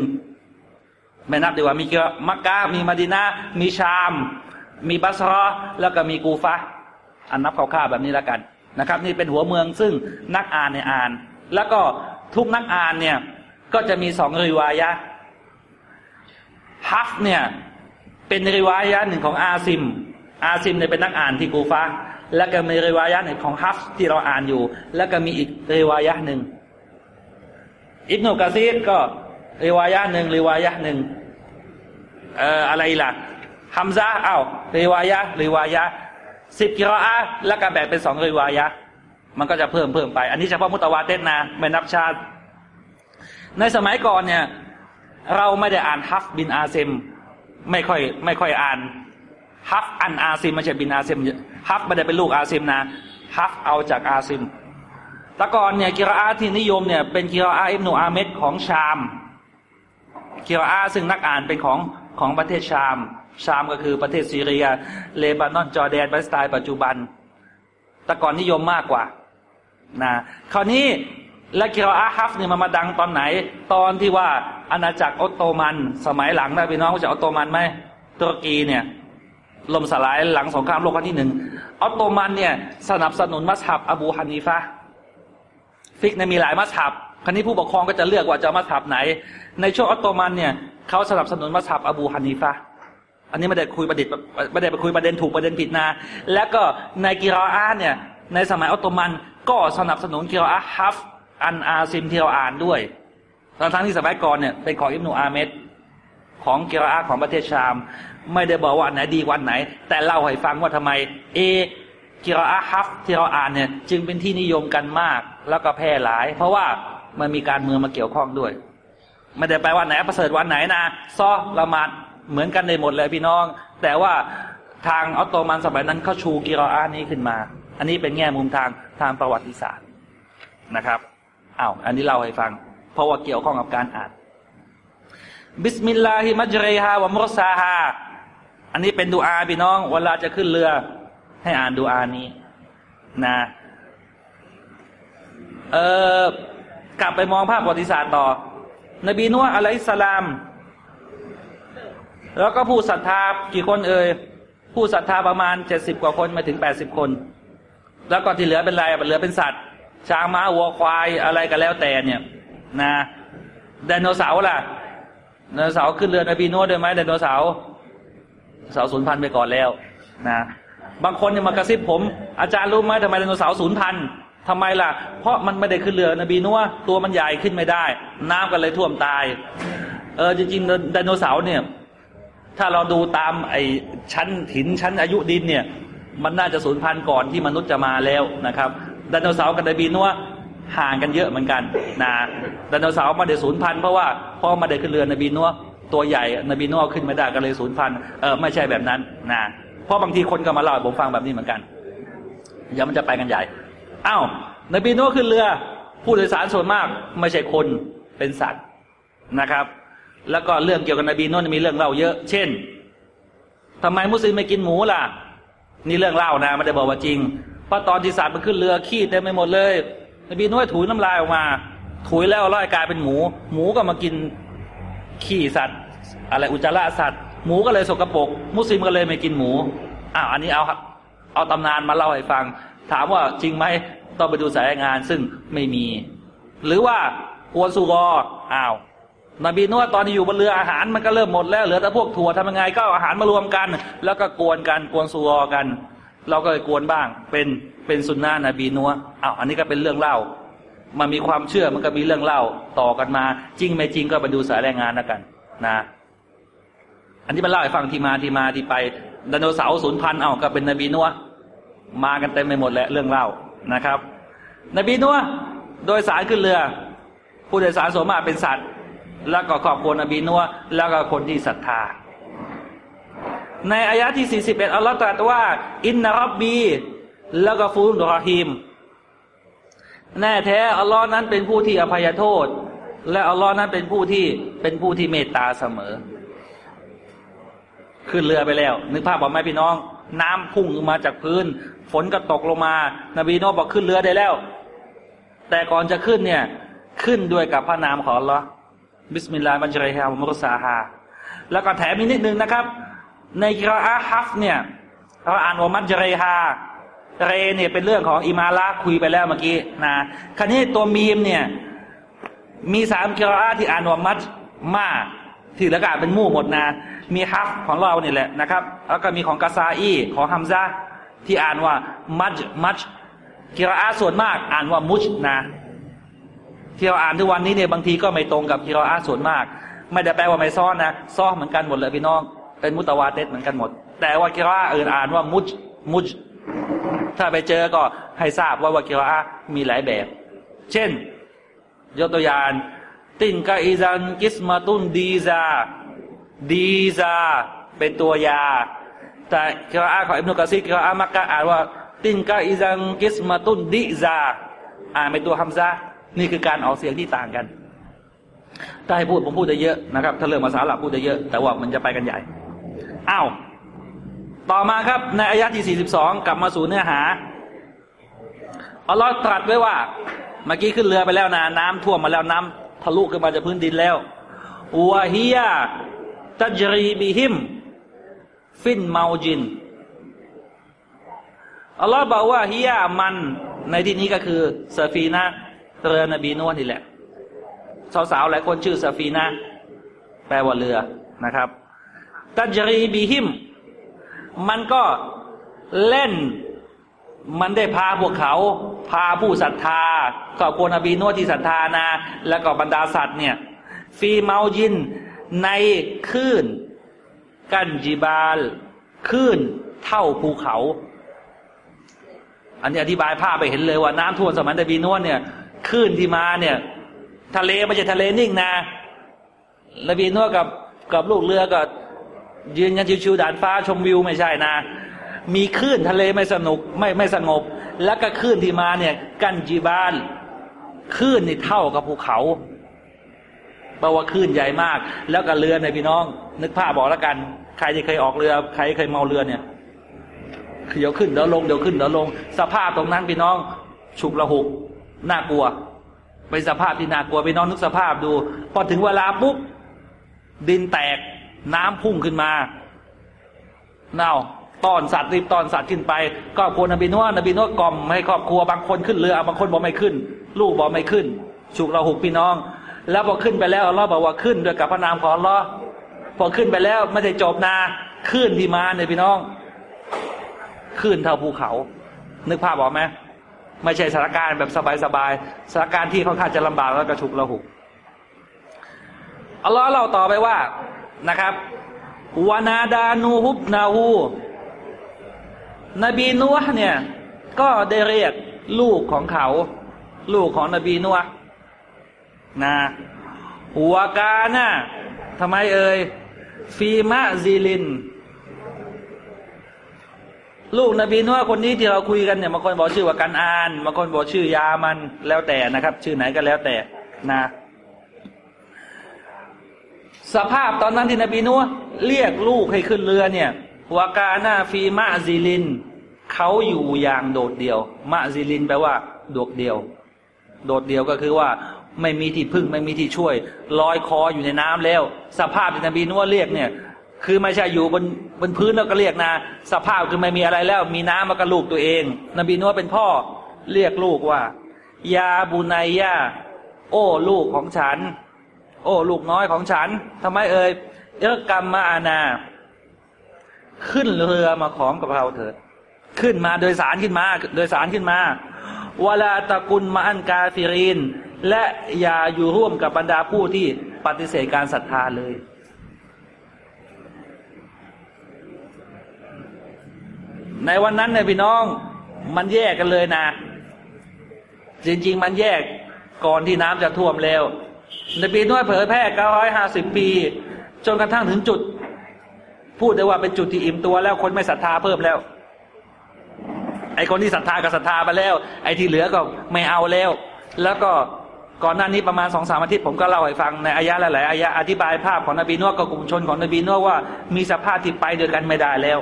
ไม่นับดีกว่ามีกิรมักกะมีมาดีนามีชาม มีบัสรอแล้วก็มีกูฟะอันนับคร่าวๆแบบนี้แล้วกันนะครับ นี่เป็นหัวเมืองซึ่งนักอ่านเนี่ยอ่าน แล้วก็ทุกนักอ่านเนี่ยก็จะมีสองริวายะ ฮัฟเนี่ยเป็นริวายะหนึ่งของอาซิม อาซิมเนี่ยเป็นนักอ่านที่กูฟะแล้วก็มีริวายะหนึ่งของฮัฟที่เราอ่านอยู่ แล้วก็มีอีกริวายะหนึ่งอิบนุกะซีดก็ริวายะหนึ่งริวายะหนึ่งเอ่ออะไรล่ะฮัมซาเอ้าริวายะริวายะสิบกิรออาแล้วก็แบ่งเป็นสองริวายะมันก็จะเพิ่มเพิ่มไป อันนี้เฉพาะมุตวาเตสนะไม่นับชาติ ในสมัยก่อนเนี่ย เราไม่ได้อ่านฮัฟบินอาซิมไม่ค่อยไม่ค่อยอ่านฮัฟ عن อาซิมไม่ใช่ بن อาซิมฮัฟไม่ได้เป็นลูกอาซิมนะฮัฟเอาจากอาซิมแต่ก่อนเนี่ยقراءةที่นิยมเนี่ยเป็นقراءة อิบนุอาเมรของชามقراءةซึ่งนักอ่านเป็นของของประเทศชาม ชามก็คือประเทศซีเรีย เลบานอนจอร์แดนปาเลสไตน์ปัจจุบันแต่ก่อนนิยมมากกว่านะคราวนี้ และقراءةฮัฟเนี่ยมันมาดังตอนไหน ตอนที่ว่าอาณาจักรออตโตมัน สมัยหลังนะพี่น้องรู้จักออตโตมันไหมตุรกีเนี่ยล่มสลายหลังสงครามโลกครั้งที่หนึ่งออตโตมันเนี่ยสนับสนุนمذهبอบูฮันีฟะفقهเนี่ยมีหลายمذهبคราวนี้ผู้ปกครองก็จะเลือกว่าจะمذهبไหน ในช่วงออตโตมันเนี่ยเขาสนับสนุนمذهبอบูฮันีฟะอันนี้ไม่ได้คุยประดิษฐ์ไม่ได้ไปคุยประเด็นถูกประเด็นผิดนะ แล้วก็ในقراءةเนี่ยในสมัยออตโตมันก็สนับสนุนกิรออาฮัฟ อันอาซิมที่เราอ่านด้วยทั้งทั้งที่สมัยก่อนเนี่ยเป็นของอิบนุอาเมดของกิรออาของประเทศชาม ไม่ได้บอกว่าไหนดีกว่าไหน แต่เล่าให้ฟังว่าทำไม เอกิรออาฮัฟที่เราอ่านเนี่ย จึงเป็นที่นิยมกันมากแล้วก็แพร่หลาย เพราะว่ามันมีการเมืองมาเกี่ยวข้องด้วยไม่ได้แปลว่าไหนประเสริฐวันไหนนะซอละมาดเหมือนกันในหมดเลยพี่น้อง แต่ว่าทางออตโตมันสมัยนั้นเขาชูกิรออานี้ขึ้นมา อันนี้เป็นแง่มุมทางทางประวัติศาสตร์นะครับ อ้าวอันนี้เล่าให้ฟัง เพราะว่าเกี่ยวข้องกับการอ่านบิสมิลลาฮิมัจเรฮาวะมุรซาฮาอันนี้เป็นดูอาพี่น้อง เวลาจะขึ้นเรือ ให้อ่านดูอานี้ นะเออกลับไปมองภาพประวัติศาสตร์ต่อ นบีนัวอะลัยสลาม แล้วก็ผู้ศรัทธากี่คนเอ่ยผู้ศรัทธาประมาณเจ็ดสิบกว่าคนมาถึงแปดสิบคน แล้วก็ที่เหลือเป็นอะไรเหลือเป็นสัตว์ ช้างม้าวัวควายอะไรก็แล้วแต่เนี่ย นะไดโนเสาร์ล่ะไดโนเสาร์ขึ้นเรือนบีโนด้ไหมไดโนเสาร์เสาร์สูญพันธุ์ไปก่อนแล้ว นะบางคนเนี่ยมากระซิบผม อาจารย์รู้ไหมทำไมไดโนเสาร์สูญพันธุ์ทำไมล่ะ เพราะมันไม่ได้ขึ้นเรือนบีนัวตัวมันใหญ่ขึ้นไม่ได้ น้ำก็เลยท่วมตาย เออจริงๆไดโนเสาร์เนี่ย ถ้าเราดูตามไอ้ชั้นหินชั้นอายุดินเนี่ย มันน่าจะสูญพันธุ์ก่อนที่มนุษย์จะมาแล้วนะครับ ไดโนเสาร์กับไดบีนัวห่างกันเยอะเหมือนกันนะไดโนเสาร์มาได้สูญพันธุ์เพราะว่าพ่อมาได้ขึ้นเรือนบีนัวตัวใหญ่นบีนัวขึ้นไม่ได้ก็เลยสูญพันธุ์เออไม่ใช่แบบนั้นนะเพราะบางทีคนก็มาเล่าผมฟังแบบนี้เหมือนกันเดี๋ยวมันจะไปกันใหญ่อ้าวนบีนัวขึ้นเรือ ผู้โดยสารส่วนมากไม่ใช่คนเป็นสัตว์นะครับ แล้วก็เรื่องเกี่ยวกับนบีนัวมีเรื่องเล่าเยอะ เช่นทำไมมุสลิมไม่กินหมูล่ะ นี่เรื่องเล่านะไม่ได้บอกว่าจริง ราะตอนที่สัตว์มันขึ้นเรือขี้เต็มไปหมดเลยนบีน้อยถุยน้ำลายออกมา ถุยแล้วลอยกลายเป็นหมู หมูก็มากินขี้สัตว์ อะไรอุจจาระสัตว์ หมูก็เลยสกปรกมุสลิมก็เลยไม่กินหมูอ้าวอันนี้เอาเอาตำนานมาเล่าให้ฟัง ถามว่าจริงไหมต้องไปดูสายงานซึ่งไม่มี หรือว่ากวนสุกออ้าวนบีนวดตอนที่อยู่บนเรืออาหารมันก็เริ่มหมดแล้วเหลือแต่พวกถั่วทำยังไงก็อาอาหารมารวมกัน แล้วก็กวนกันกวนสุกอกัน เราก็เลยกวนบ้าง เป็นเป็นสุนนะนบีนัวอ้าวอันนี้ก็เป็นเรื่องเล่า มันมีความเชื่อมันก็มีเรื่องเล่าต่อกันมา จริงไม่จริงก็ไปดูสายรายงานแล้วกัน นะ อันนี้มันเล่าให้ฟังที่มาที่มาที่ไปไดโนเสาร์ศูนย์พันเอ้าก็เป็นนบีนัวมากันเต็มไปหมดแหละเรื่องเล่านะครับ นบีนัวโดยสารขึ้นเรือ ผู้โดยสารส่วนมากเป็นสัตว์ แล้วก็ครอบครัวนบีนัวแล้วก็คนที่ศรัทธา ในอายะที่ 41 อัลลอฮฺตรัสว่า อินนารับบีแล้วก็ฟูนรอฮิมแน่แท้อัลลอฮ์นั้นเป็นผู้ที่อภัยโทษ และอัลลอฮ์นั้นเป็นผู้ที่เป็นผู้ที่เมตตาเสมอ ขึ้นเรือไปแล้ว นึกภาพบอกไหมพี่น้อง น้ำพุ่งมาจากพื้น ฝนก็ตกลงมา นบีนัวห์บอกขึ้นเรือได้แล้ว แต่ก่อนจะขึ้นเนี่ย ขึ้นด้วยกับพระนามของอัลลอฮ์بسم الله مجراها ومرساهاแล้วก็แถมอีกนิดนึงนะครับ ในกิรออะฮ์ฮัฟส์เนี่ยเราอ่านว่าمجراها เรเนี่ยเป็นเรื่องของإمالةคุยไปแล้วเมื่อกี้นะคราวนี้ตัวมีมเนี่ย มีสามกิรอาที่อ่านว่ามัจมาที่ล้วก็อ่าเป็นมู่หมดนะ มีฮัฟของเราเนี่ยแหละนะครับ แล้วก็มีของกาซาอีของฮัมซาที่อ่านว่ามัจมัจกิรอาส่วนมากอ่านว่ามุชนะที่เราอ่านทุกวันนี้เนี่ยบางทีก็ไม่ตรงกับกิรอาส่วนมาก ไม่ได้แปลว่าไม่ซ้อนนะซ้อเหมือนกันหมดเลยพี่น้อง เป็นมุตวาเตสเหมือนกันหมด แต่ว่ากิรอาอื่นอ่านว่ามุจมุจถ้าไปเจอก็ให้ทราบว่าวากิรอามีหลายแบบ เช่น ยกตัวอย่างتلك إذا قسمة ضيزى ضيزى เป็นตัว ياء แต่กิรอาของอิบนุกะษีรกิรอามักกะอ่านว่า تلك إذا قسمة ضئزى อ่านเป็นตัวهمزةนี่คือการออกเสียงที่ต่างกันถ้าให้พูดผมพูดได้เยอะนะครับ ถ้าเรื่องภาษาอาหรับพูดได้เยอะ แต่ว่ามันจะไปกันใหญ่ อ้าวต่อมาครับในอายะที่ 42 กลับมาสู่เนื้อหาอัลลอฮ์ตรัสไว้ว่า เมื่อกี้ขึ้นเรือไปแล้วนะน้ำท่วมมาแล้วน้ำทะลุขึ้นมาจากพื้นดินแล้ววะฮียตัจรีบิฮิม ฟินเมาจินอัลลอฮ์บอกว่าฮียมันในที่นี้ก็คือซาฟีนะเรือนบีนวนี่แหละ สาวๆหลายคนชื่อซาฟีนะแปลว่าเรือนะครับ ตัจรีบีฮิม มันก็เล่น มันได้พาพวกเขา พาผู้ศรัทธา ก็คนอบีนวที่ศรัทธานะ แล้วก็บรรดาสัตว์เนี่ย ฟีเมายินในคลื่น กันจิบาลคลื่นเท่าภูเขา อันนี้อธิบายภาพไปเห็นเลยว่าน้ำท่วมสมัยนบีนวเนี่ยคลื่นที่มาเนี่ย ทะเลไม่ใช่ทะเลนิ่งนะนบีนวกับกับลูกเรือก็ ยืนยันชิวๆด่านฟ้าชมวิวไม่ใช่นะ มีคลื่นทะเลไม่สนุกไม่ไม่สงบ แล้วก็คลื่นที่มาเนี่ย กันจีบานคลื่นนี่เท่ากับภูเขาแปลว่าคลื่นใหญ่มาก แล้วก็เรือในพี่น้อง นึกภาพบอกแล้วกัน ใครที่เคยออกเรือ ใครเคยเมาเรือเนี่ยเดี๋ยวขึ้นเดี๋ยวลงเดี๋ยวขึ้นเดี๋ยวลง สภาพตรงนั้นพี่น้อง ฉุกละหุกน่ากลัวเป็นสภาพที่น่ากลัวพี่น้องนึกสภาพดู พอถึงเวลาปุ๊บดินแตก น้ำพุ่งขึ้นมาเน่าตอนสัตว์รีบตอนสัตว์ขึ้นไปครอบครัวนบีนัวนบีนัวกล่อมให้ครอบครัวบางคนขึ้นเรือบางคนบอกไม่ขึ้น ลูกบอกไม่ขึ้นฉุกเราหุกพี่น้อง แล้วพอขึ้นไปแล้วอัลลอฮ์บอกว่าขึ้นด้วยกับพระนามของอัลลอฮ์พอขึ้นไปแล้วไม่ได้จบนาขึ้นที่มาเนี่ยพี่น้อง ขึ้นเท่าภูเขา นึกภาพออกไหมไม่ใช่สถานการณ์แบบสบายๆสถานการณ์ที่ค่อนข้างจะลำบากแล้วกระฉุกระหุกอัลลอฮ์เล่าต่อไปว่า นะครับวานาดานูฮุบนาหูนบีนัวเนี่ยก็ได้เรียกลูกของเขา ลูกของนบีนัวนะหัวกาน่ะทำไมเอ่ยฟีมะซีลิน ลูกนบีนัวคนนี้ที่เราคุยกันเนี่ยบางคนบอกชื่อว่ากันอานบางคนบอกชื่อยามันแล้วแต่นะครับ ชื่อไหนก็แล้วแต่นะ สภาพตอนนั้นที่นบีนัวเรียกลูกให้ขึ้นเรือเนี่ยวากาหน้าฟีมะซิลินเขาอยู่อย่างโดดเดี่ยวมะซิลินแปลว่า โดดเดี่ยว โดดเดี่ยวก็คือว่า ไม่มีที่พึ่งไม่มีที่ช่วยลอยคออยู่ในน้ำแล้ว สภาพที่นบีนัวเรียกเนี่ย คือไม่ใช่อยู่บนบนพื้นแล้วก็เรียกนะ สภาพคือไม่มีอะไรแล้ว มีน้ำมากับลูกตัวเอง นบีนัวเป็นพ่อเรียกลูกว่า ยาบุนายยาโอ้ลูกของฉัน โอ้ลูกน้อยของฉันทำไมเอ่ยเอกรรมมาอาณาขึ้นเรือมาของกับเราเถิด ขึ้นมาโดยสารขึ้นมา โดยสารขึ้นมาวลาตะกุลมาอันกาฟิริน และอย่าอยู่ร่วมกับบรรดาผู้ที่ปฏิเสธการศรัทธาเลย ในวันนั้นเนี่ยพี่น้องมันแยกกันเลยนะ จริง ๆ มันแยกก่อนที่น้ำจะท่วมแล้ว นปีน้อยเผยแพร่950 ปี จนกระทั่งถึงจุด พูดได้ว่าเป็นจุดที่อิ่มตัวแล้วคนไม่ศรัทธาเพิ่มแล้ว ไอ้คนที่ศรัทธาก็ศรัทธาไปแล้ว ไอ้ที่เหลือก็ไม่เอาแล้ว แล้วก็ก่อนหน้านี้ประมาณสองสามอาทิตย์ผมก็เล่าให้ฟังในอายะหลายๆอายะอธิบายภาพของนบีนัวกับกลุ่มชนของนบีนัวว่ามีสภาพที่ไปเด้วกันไม่ได้แล้ว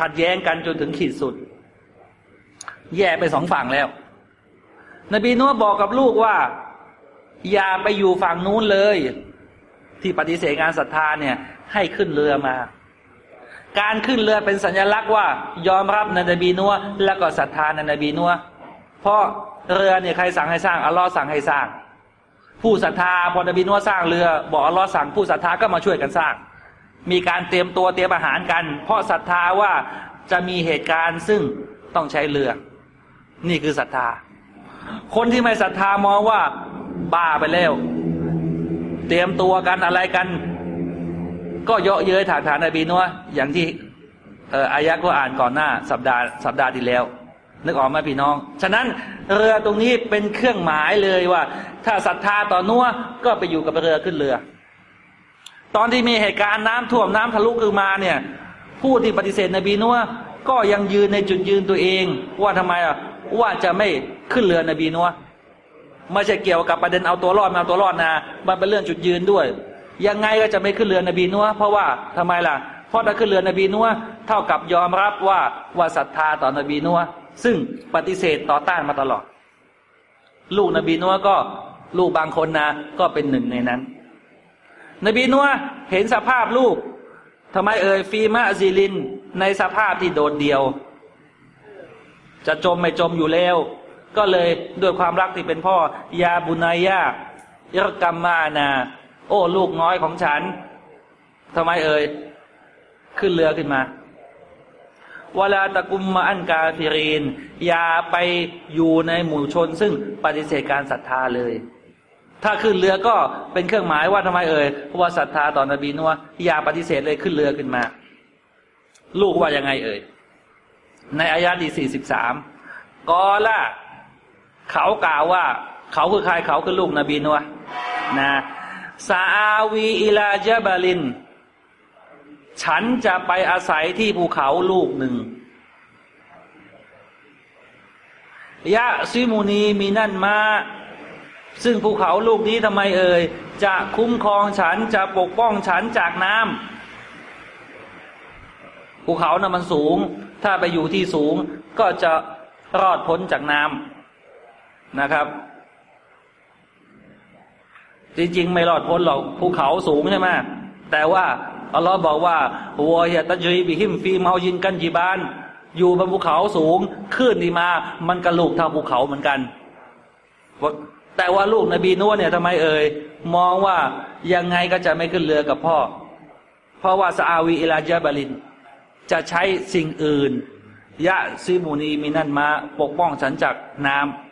ขัดแย้งกันจนถึงขีดสุด แย่ไปสองฝั่งแล้ว นบีนัวบอกกับลูกว่า อย่าไปอยู่ฝั่งนู้นเลย ที่ปฏิเสธงานศรัทธาเนี่ย ให้ขึ้นเรือมา การขึ้นเรือเป็นสัญลักษณ์ว่า ยอมรับนนบีนัวแล้วก็ศรัทธานนบีนัวเพราะเรือเนี่ยใครสั่งให้สร้างอัลลอฮ์สั่งให้สร้าง ผู้ศรัทธาพอนบีนัวสร้างเรือ บอกอัลลอฮ์สั่งผู้ศรัทธาก็มาช่วยกันสร้าง มีการเตรียมตัวเตรียมอาหารกัน เพราะศรัทธาว่าจะมีเหตุการณ์ซึ่งต้องใช้เรือ นี่คือศรัทธา คนที่ไม่ศรัทธามองว่า บ้าไปแล้ว เตรียมตัวกันอะไรกัน ก็เยอะเย้ยถากฐานนบีนัวอย่างที่เอ่ออายะก็อ่านก่อนหน้า สัปดาห์สัปดาห์ที่แล้ว นึกออกไหมพี่น้อง ฉะนั้นเรือตรงนี้เป็นเครื่องหมายเลยว่า ถ้าศรัทธาต่อนัวก็ไปอยู่กับเรือขึ้นเรือ ตอนที่มีเหตุการณ์น้ำท่วมน้ำทะลุขึ้นมาเนี่ย ผู้ที่ปฏิเสธนบีนัวก็ยังยืนในจุดยืนตัวเอง ว่าทำไมอะว่าจะไม่ขึ้นเรือนบีนัว ไม่ใช่เกี่ยวกับประเด็นเอาตัวรอดม่เอาตัวรอดนะมันเป็นเรื่องจุดยืนด้วย ยังไงก็จะไม่ขึ้นเรือนบีนัวเพราะว่าทำไมล่ะเพราะถ้าขึ้นเรือนบีนัวเท่ากับยอมรับว่าว่าศรัทธาต่อนบีนัวซึ่งปฏิเสธต่อต้านมาตลอด ลูกนบีนัวก็ลูกบางคนนะก็เป็นหนึ่งในนั้น นบีนัวเห็นสภาพลูกทำไมเอ่ยفي معزلในสภาพที่โดดเดี่ยว จะจมไม่จมอยู่แล้ว ก็เลยด้วยความรักที่เป็นพ่อيا بني اركب معنا โอ้ ลูกน้อยของฉันทำไมเอ่ยขึ้นเรือขึ้นมาولا تكن مع الكافرين อย่าไปอยู่ในหมู่ชน ซึ่งปฏิเสธการศรัทธาเลย ถ้าขึ้นเรือก็เป็นเครื่องหมายว่าทำไมเอ่ยเพราะว่าศรัทธาต่อนบีนัวอย่าปฏิเสธเลยขึ้นเรือขึ้นมา ลูกว่ายังไงเอ่ยในอายาดีสี่สิบสามกอล่า เขากล่าวว่า เขาคือใครเขาคือลูกนบีนัวนะซาอาวีอิลาเจบาลิน ฉันจะไปอาศัยที่ภูเขาลูกหนึ่งยะซิมูนีมีนั่นมาซึ่งภูเขาลูกนี้ทำไมเอ่ย จะคุ้มครองฉันจะปกป้องฉันจากน้ำภูเขานะ่ะมันสูง ถ้าไปอยู่ที่สูงก็จะรอดพ้นจากน้ำ นะครับ จริงๆ ไม่รอดพ้นหรอกภูเขาสูงใช่ไหมแต่ว่าอัลลอฮ์บอกว่าวอยตะจีบิหิมฟีเมายินกันจีบาน อยู่บนภูเขาสูงคลื่นที่มา มันก็ลูกเท่าภูเขาเหมือนกันแต่ว่าลูกนบีนัวเนี่ยทำไมเอ่ยมองว่ายังไงก็จะไม่ขึ้นเรือกับพ่อ เพราะว่าسآوي إلى جبل จะใช้สิ่งอื่น يعصمني من الماءปกป้องฉันจากน้ำ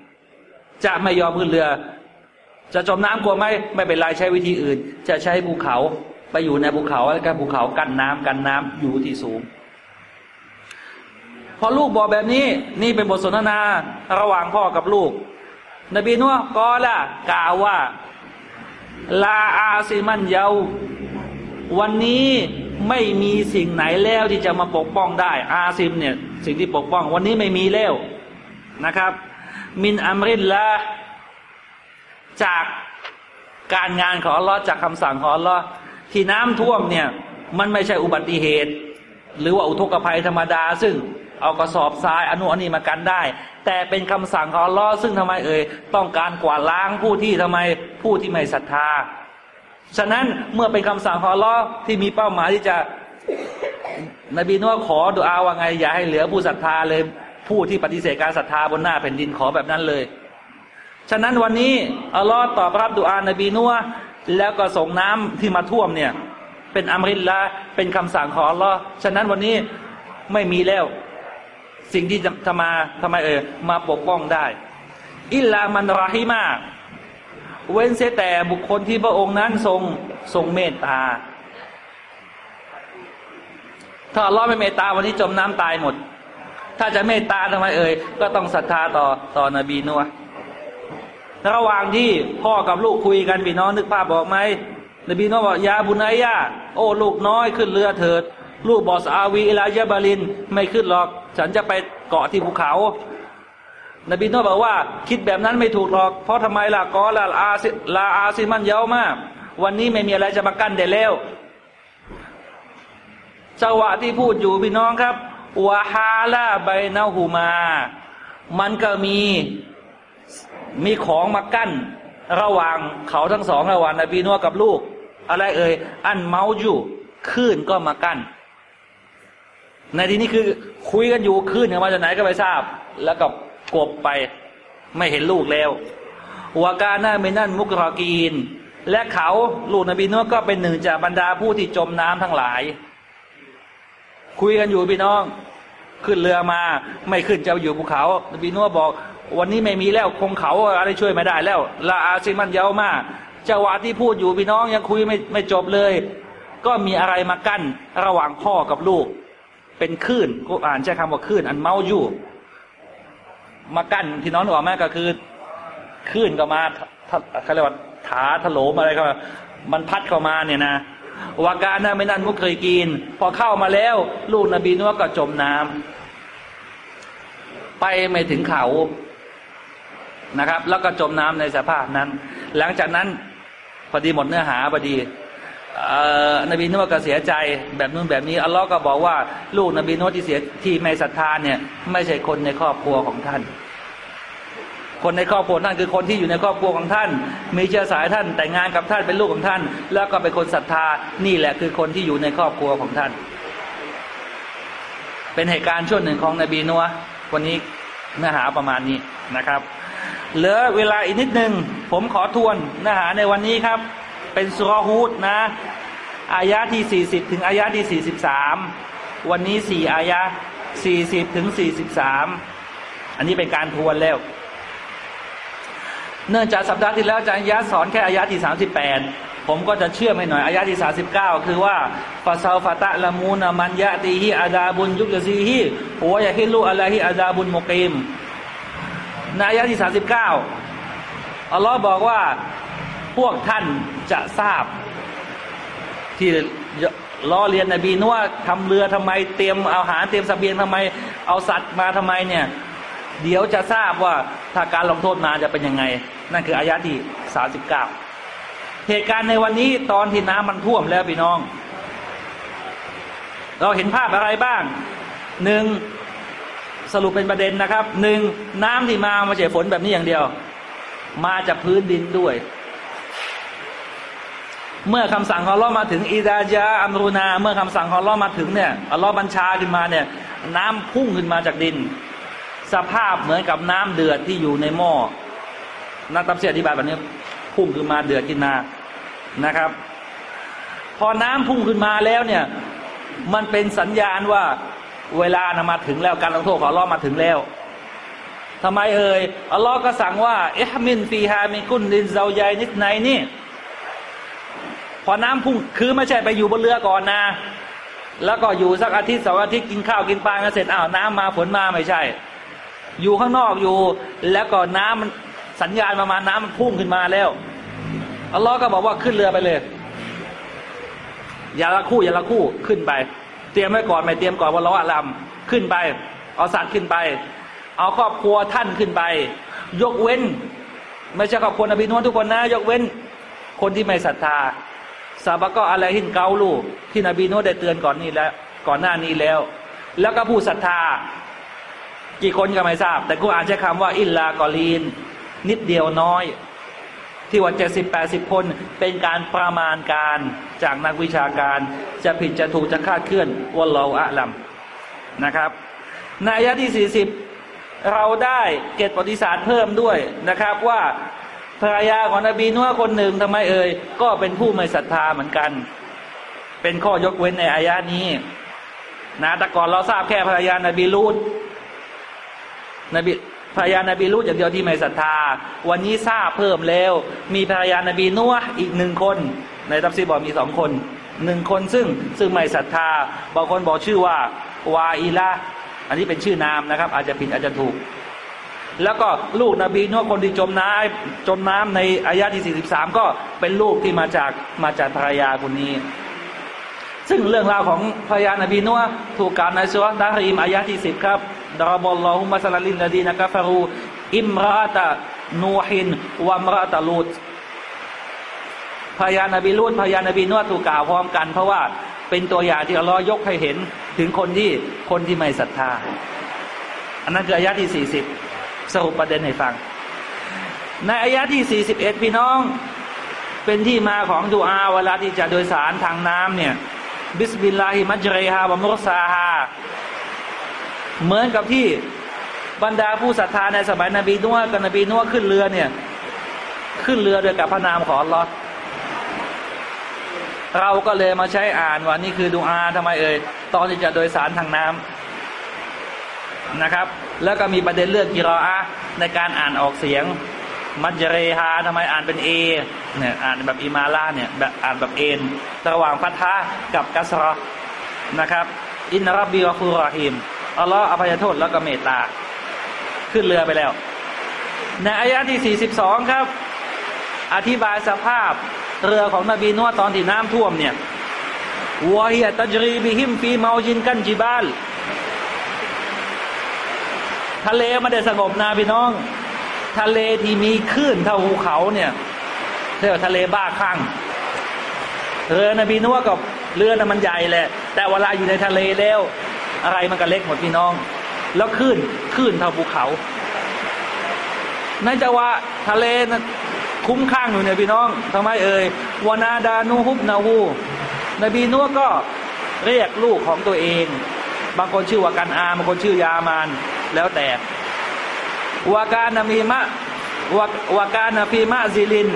จะไม่ยอมขึ้นเรือ จะจมน้ำกลัวไหมไม่เป็นไรใช้วิธีอื่น จะใช้ภูเขาไปอยู่ในภูเขาแล้วก็ภูเขากันน้ำกันน้ำอยู่ที่สูง พอลูกบอกแบบนี้ นี่เป็นบทสนทนาระหว่างพ่อกับลูก นบีนัวกอละกล่าวว่า ลาอาซิมันเยาวันนี้ไม่มีสิ่งไหนแล้วที่จะมาปกป้องได้ อาซิมเนี่ย สิ่งที่ปกป้อง วันนี้ไม่มีแล้วนะครับ มินอัมรินละจากการงานของอัลลอฮ์จากคำสั่งของอัลลอฮ์ที่น้ำท่วมเนี่ย มันไม่ใช่อุบัติเหตุ หรือว่าอุทกภัยธรรมดา ซึ่งเอากระสอบทรายอนุอันนี้มากันได้ แต่เป็นคำสั่งของอัลลอฮ์ซึ่งทำไมเอ่ยต้องการกวาดล้างผู้ที่ทำไมผู้ที่ไม่ศรัทธา ฉะนั้นเมื่อเป็นคำสั่งของอัลลอฮ์ที่มีเป้าหมายที่จะนบีนัวขอดุอาว่าไงอย่าให้เหลือผู้ศรัทธาเลย ผู้ที่ปฏิเสธการศรัทธาบนหน้าแผ่นดินขอแบบนั้นเลย ฉะนั้นวันนี้อัลลอฮ์ตอบรับดุอานบีนัวแล้วก็ส่งน้ำที่มาท่วมเนี่ย เป็นอัมริลละเป็นคำสั่งของอัลลอฮ์ฉะนั้นวันนี้ไม่มีแล้ว สิ่งที่จะทำมาทำไมเออมาปกป้องได้ อิลามันราฮิมาเว้นเสียแต่บุคคลที่พระองค์นั้นทรงทรงเมตตา ถ้าอัลลอฮ์ไม่เมตตาวันนี้จมน้ำตายหมด ถ้าจะเมตตาทำไมเอ่ยก็ต้องศรัทธาต่อต่อนบีนัวระหว่างที่พ่อกับลูกคุยกันพี่น้องนึกภาพบอกไหมนบีนัวบอกยาบุนายะโอ้ลูกน้อยขึ้นเรือเถิด ลูกบอสอาวีอิลายะบาลิน ไม่ขึ้นหรอก ฉันจะไปเกาะที่ภูเขา นบีนัวบอกว่า คิดแบบนั้นไม่ถูกหรอก เพราะทำไมล่ะกอลาอาซิลาอาซิมันเยาวมาก วันนี้ไม่มีอะไรจะมากั้นได้แล้วจังหวะที่พูดอยู่พี่น้องครับ วาฮาลาไบนาหูมา มันก็มีมีของมากั้น ระหว่างเขาทั้งสองระหว่างนบีนัวกับลูก อะไรเอ่ยอันเมาอยู่คลื่นก็มากั้น ในที่นี้คือคุยกันอยู่คลื่นมาจากไหนก็ไม่ทราบ แล้วก็กบไปไม่เห็นลูกแล้ววากาหน้าเมนั่นมุกรอกีน และเขาลูกนบีนัวก็เป็นหนึ่งจากบรรดาผู้ที่จมน้ำทั้งหลาย คุยกันอยู่พี่น้อง ขึ้นเรือมาไม่ขึ้นจะอยู่ภูเขานบีนัวบอก วันนี้ไม่มีแล้วคงเขาอะไรช่วยไม่ได้แล้วลาอาซิมันเยาวมากจังหวะที่พูดอยู่พี่น้องยังคุยไม่ไม่จบเลย ก็มีอะไรมากั้นระหว่างพ่อกับลูก เป็นคลื่นกูอ่านใช้คำว่าคลื่นอันเมาอยู่ มากั้นที่น้องบอกแม่ก็คือคลื่นก็มาเขาเรียกว่าถาถลมอะไรก็มันพัดเข้ามาเนี่ยนะ วาการนะไม่นั่นมุกเคยกิน พอเข้ามาแล้ว ลูกนบีนัวก็จมน้ำไปไม่ถึงเขานะครับ แล้วก็จมน้ำในสภาพนั้น หลังจากนั้นพอดีหมดเนื้อหาพอดีนบีนัวก็เสียใจแบบนู้นแบบนี้อัลลอฮ์ก็บอกว่า ลูกนบีนัวที่เสียที่ไม่ศรัทธาเนี่ย ไม่ใช่คนในครอบครัวของท่าน คนในครอบครัวท่านคือคนที่อยู่ในครอบครัวของท่าน มีเชื้อสายท่านแต่งงานกับท่านเป็นลูกของท่าน แล้วก็เป็นคนศรัทธานี่แหละคือคนที่อยู่ในครอบครัวของท่าน เป็นเหตุการณ์ช่วงหนึ่งของนบีนัววันนี้เนื้อหาประมาณนี้นะครับเหลือเวลาอีกนิดหนึ่งผมขอทวนเนื้อหาในวันนี้ครับ เป็นสุรฮูดนะอายะที่สี่สิบถึงอายะที่สี่สิบสามวันนี้สี่อายะสี่สิบถึงสี่สิบสามอันนี้เป็นการทวนแล้ว เนื่องจากสัปดาห์ที่แล้วอาจารย์ยะสอนแค่อายะที่สามสิบแปดผมก็จะเชื่อไมให้หน่อยอายะที่สาสิบเก้าคือว่าฟาซาฟาตะละมูนามันยะตีฮิอาดาบุญยุกยซีฮิหัวยะฮิลูอะลาฮิอาดาบุญโมกิมในอายะที่สาสิบเก้าอัลลอฮ์บอกว่าพวกท่านจะทราบ ที่ล้อเรียนนบีนว่าทำเรือทำไมเตรียมอาหารเตรียมสเสบียงทำไม เอาสัตว์มาทำไมเนี่ย เดี๋ยวจะทราบว่าถ้าการลงโทษมานจะเป็นยังไง นั่นคืออายะที่สาสิบเก้าเหตุการณ์ในวันนี้ตอนที่น้ำมันท่วมแล้วพี่น้อง เราเห็นภาพอะไรบ้างหนึ่งสรุปเป็นประเด็นนะครับหนึ่งน้ำที่มามาจากฝนแบบนี้อย่างเดียว มาจากพื้นดินด้วย เมื่อคำสั่งของลลอฮ์มาถึงอิดาจาอัมรุนา เมื่อคำสั่งของลลอฮ์มาถึงเนี่ยอัลลอฮ์บัญชาขึ้นมาเนี่ย น้ำพุ่งขึ้นมาจากดิน สภาพเหมือนกับน้ำเดือดที่อยู่ในหม้อนักตับเสียอธิบายแบบนี้พุ่งขึ้นมาเดือดขึ้นมานะครับ พอน้ำพุ่งขึ้นมาแล้วเนี่ย มันเป็นสัญญาณว่าเวลานมาถึงแล้วการลงโทษของอัลลอฮ์มาถึงแล้วทำไมเอ่ยอัลลอฮ์ก็สั่งว่าเอฮมินฟีฮามิกุนดินเซาใยนิดไหนนี่พอน้ำพุ่งคือไม่ใช่ไปอยู่บนเรือก่อนนะแล้วก็อยู่สักอาทิตย์สองอาทิตย์กินข้าวกินปลากันเสร็จอ้าวน้ำมาฝนมาไม่ใช่ อยู่ข้างนอกอยู่ แล้วก็น้ำมันสัญญาณประมาณน้ำมันพุ่งขึ้นมาแล้วอัลลอฮ์ก็บอกว่าขึ้นเรือไปเลย อย่าละคู่อย่าละคู่ขึ้นไป เตรียมไว้ก่อนไม่เตรียมก่อนว่าล้ออะลำขึ้นไป เอาสัตว์ขึ้นไป เอาครอบครัวท่านขึ้นไป ยกเว้น ไม่ใช่ครอบครัวนบีนวลทุกคนนะ ยกเว้น คนที่ไม่ศรัทธาซาบะก็อะไรหินเกาลูกที่นบีนวลได้เตือนก่อนนี้แล้ว ก่อนหน้านี้แล้ว แล้วก็ผู้ศรัทธา กี่คนก็ไม่ทราบ แต่กูอ่านใช้คำว่า อิลลากอลีน นิดเดียวน้อย ที่ว่าเจ็ดสิบแปดสิบคนเป็นการประมาณการจากนักวิชาการ จะผิดจะถูกจะคาดเคลื่อนวัลลอฮอะลัมนะครับ ในอายะที่สี่สิบเราได้เกตประวัติศาสตร์เพิ่มด้วยนะครับว่าภรรยาของนบีนัวคนหนึ่งทำไมเอ่ยก็เป็นผู้ไม่ศรัทธาเหมือนกัน เป็นข้อยกเว้นในอายะนี้ นะแต่ก่อนเราทราบแค่ภรรยานบีลูด นบีภรรยานาบีลูดอย่างเดียวที่ไม่ศรัทธา วันนี้ทราบเพิ่มแล้ว มีภรรยานาบีนัวอีกหนึ่งคน ในตัฟซีบอกมีสองคนหนึ่งคนซึ่งซึ่งไม่ศรัทธาบางคนบอกชื่อว่าวาอีลาอันนี้เป็นชื่อนามนะครับ อาจจะผิดอาจจะถูก แล้วก็ลูกนบีนัวคนที่จมน้ำจมน้ำในอายะที่ 43 ก็เป็นลูกที่มาจากมาจากภรรยาคนนี้ ซึ่งเรื่องราวของภรรยานบีนัวถูกกล่าวในสุรษะดารีมอายะที่10ครับดารบอลลอฮุมะสัลลินลดีนะกาฟารูอิมราตะนูฮินวามราตะลูดภรรยานบีลูดภรรยานบีนัวถูกกล่าวพร้อมกัน เพราะว่าเป็นตัวอย่างที่อัลลอฮ์ยกให้เห็นถึงคนที่คนที่ไม่ศรัทธา อันนั้นคืออายะที่40สรุปประเด็นให้ฟัง ในอายะที่41พี่น้อง เป็นที่มาของดูอาเวลาที่จะโดยสารทางน้ำเนี่ย بسم الله مجراها ومرساهاเหมือนกับที่บรรดาผู้ศรัทธาในสมัยนบีนัวกับนบีนัวขึ้นเรือเนี่ย ขึ้นเรือโดยกับพระนามของอัลลอฮ์เราก็เลยมาใช้อ่านว่านี่คือดูอาทำไมเอ่ยตอนที่จะโดยสารทางน้ำนะครับ แล้วก็มีประเด็นเรื่องกิรออาในการอ่านออกเสียง مجراهاทำไมอ่านเป็นเอเนี่ยอ่านแบบإمالةเนี่ยแบบอ่านแบบเอนระหว่างفتحةกับكسرةนะครับ إن ربي لغفور رحيمอัลลอฮ์อภัยโทษแล้วก็เมตตา ขึ้นเรือไปแล้ว ในอายะที่ 42 ครับ อธิบายสภาพเรือของนบีนัวตอนที่น้ำท่วมเนี่ยوهي تجري بهم في موج كالجبالทะเลไม่ได้สงบนะพี่น้อง ทะเลที่มีคลื่นเท่าภูเขาเนี่ยเรียกว่าทะเลบ้าคลั่งเรือนบีนัวกับเรือน่ะมันใหญ่แหละ แต่เวลาอยู่ในทะเลแล้ว อะไรมันก็เล็กหมดพี่น้อง แล้วคลื่นคลื่นเท่าภูเขาในจังหวะทะเลนะคุ้มข้างอยู่เนี่ยพี่น้องทำไมเอ่ยวานาดานูฮุบนาวูนบีนัวก็เรียกลูกของตัวเอง บางคนชื่อว่ากันอาบางคนชื่อยามานแล้วแต่ วากานามีมะวาวากานาพีมะซิลิน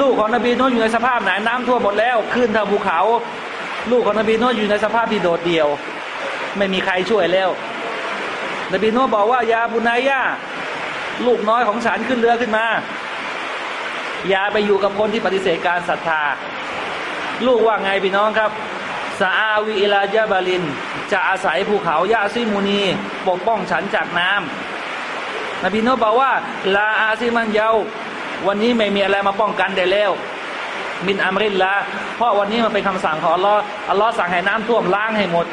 ลูกของนบีนัวอยู่ในสภาพไหนน้ำท่วมหมดแล้วขึ้นทางภูเขา ลูกของนบีนัวอยู่ในสภาพที่โดดเดี่ยว ไม่มีใครช่วยแล้ว นบีนัวบอกว่ายาบุนายาลูกน้อยของฉันขึ้นเรือขึ้นมา อย่าไปอยู่กับคนที่ปฏิเสธการศรัทธา ลูกว่าไงพี่น้องครับซาอาวีอิลาจาบาลิน จะอาศัยภูเขายาซิมูนีปกป้องฉันจากน้ำ นบีโนบอกว่าลาอาซิมันเยาวันนี้ไม่มีอะไรมาป้องกันได้แล้ว มินอัมรินละเพราะวันนี้มันเป็นคำสั่งของอัลลอฮ์อัลลอฮ์สั่งให้น้ำท่วมล้างให้หมด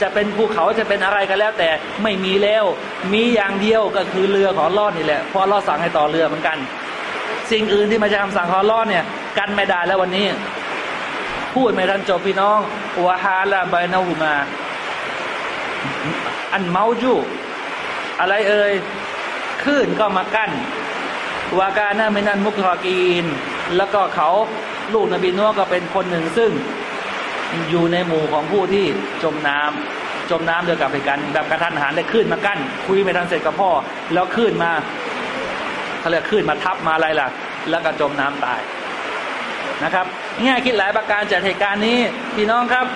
จะเป็นภูเขาจะเป็นอะไรก็แล้ว แต่ไม่มีแล้ว มีอย่างเดียวก็คือเรือของอัลลอฮ์นี่แหละเพราะอัลลอฮ์สั่งให้ต่อเรือเหมือนกัน สิ่งอื่นที่มาจากคำสั่งของอัลลอฮ์เนี่ย กันไม่ได้แล้ววันนี้ พูดไม่ทันจบพี่น้องวะฮาลาบายนาหูมา อันเมาจูอะไรเอ่ย คลื่นก็มากั้นวากานาเมนันมุกรอกีน แล้วก็เขาลูกนบีนัวก็เป็นคนหนึ่งซึ่งอยู่ในหมู่ของผู้ที่จมน้ำจมน้ำเดียวกับเหตุการณ์แบบกระทันหันได้ขึ้นมากั้น คุยไม่ทันเสร็จกับพ่อ แล้วขึ้นมาเขาเรียกขึ้นมาทับมาอะไรล่ะ แล้วก็จมน้ำตายนะครับง่ายคิดหลายประการจากเหตุการณ์นี้พี่น้องครับ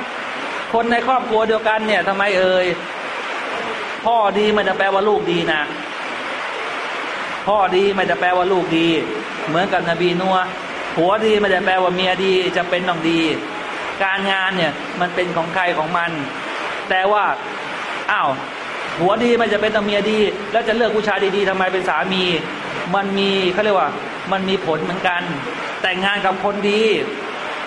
คนในครอบครัวเดียวกันเนี่ยทำไมเอ่ยพ่อดีม่ได้แปลว่าลูกดีนะ พ่อดีไม่ได้แปลว่าลูกดี เหมือนกับนบีนัวผัวดีไม่ได้แปลว่าเมียดีจะเป็นต้องดี การงานเนี่ยมันเป็นของใครของมัน แต่ว่าอ้าวผัวดีมันจะเป็นต้องเมียดี แล้วจะเลือกผู้ชายดีๆทำไมเป็นสามี มันมีเขาเรียกว่า มันมีผลเหมือนกัน แต่งงานกับคนดี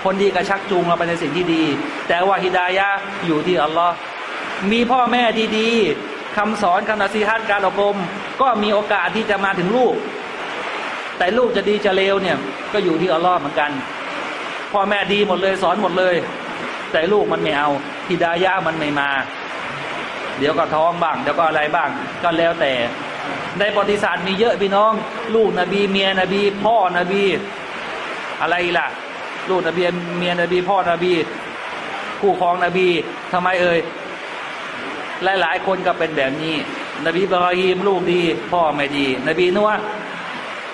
คนดีก็ชักจูงเราไปในสิ่งที่ดี แต่ว่าฮิดายะอยู่ที่อัลลอฮ์มีพ่อแม่ดีๆ คำสอนคำนัสีฮัตการอบรม ก็มีโอกาสที่จะมาถึงลูก แต่ลูกจะดีจะเลวเนี่ยก็อยู่ที่อัลลอฮ์เหมือนกันพ่อแม่ดีหมดเลยสอนหมดเลย แต่ลูกมันไม่เอาฮิดายะมันไม่มา เดี๋ยวก็ท้องบ้างเดี๋ยวก็อะไรบ้าง ก็แล้วแต่ ในประวัติศาสตร์มีเยอะพี่น้อง ลูกนบีเมียนบี พ่อนบี อะไรล่ะ ลูกนบีเมียนบี พ่อนบีคู่ครองนบีทำไมเอ่ย หลาย ๆ คนก็เป็นแบบนี้ นบีบรอฮีมลูกดี พ่อไม่ดี นบีนัว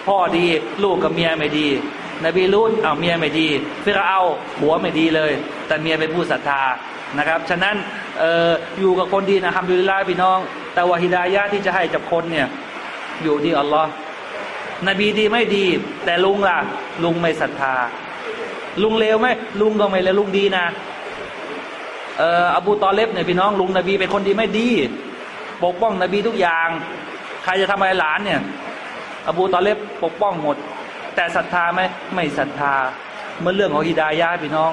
พ่อดีลูกกับเมียไม่ดี นบีลุนเอาเมียไม่ดีฟิรเอาหัวไม่ดีเลย แต่เมียเป็นผู้ศรัทธานะครับ ฉะนั้นอออยู่กับคนดีนะครับดูแลพี่น้อง แต่ว่าฮิดายะที่จะให้กับคนเนี่ยอยู่ที่อัลลอฮ์นบีดีไม่ดี แต่ลุงล่ะ ลุงไม่ศรัทธา ลุงเลวไหมลุงก็ไม่เลวลุงดีนะ อ่ออบูตอเลบเนี่ยพี่น้องลุงนบีเป็นคนดีไม่ดี ปกป้องนบีทุกอย่าง ใครจะทำอะไรหลานเนี่ย อบูตอเลบปกป้องหมด แต่ศรัทธาไหมไม่ศรัทธาเมื่อเรื่องของฮิดายะพี่น้อง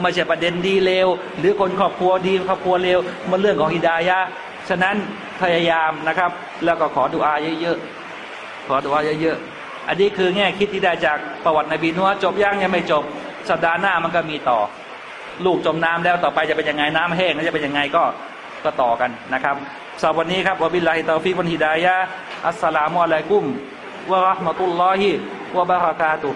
ไม่ใช่ประเด็นดีเลวหรือคนครอบครัวดีครอบครัวเลวมันเรื่องของฮิดายะฉะนั้นพยายามนะครับ แล้วก็ขอดุอาเยอะๆขอดุอาเยอะๆอันนี้คือแง่คิดที่ได้จากประวัตินบีนัวจบยังยังไม่จบสัปดาห์หน้ามันก็มีต่อ ลูกจมน้ำแล้วต่อไปจะเป็นยังไงน้ำแห้งแล้วจะเป็นยังไงก็ก็ต่อกันนะครับสำหรับวันนี้ครับวะบิลลาฮิตาฟิกวันฮิดายะอัสสลามุอะลัยกุมวะราะห์มะตุลลอฮิวะบะเราะกาตุ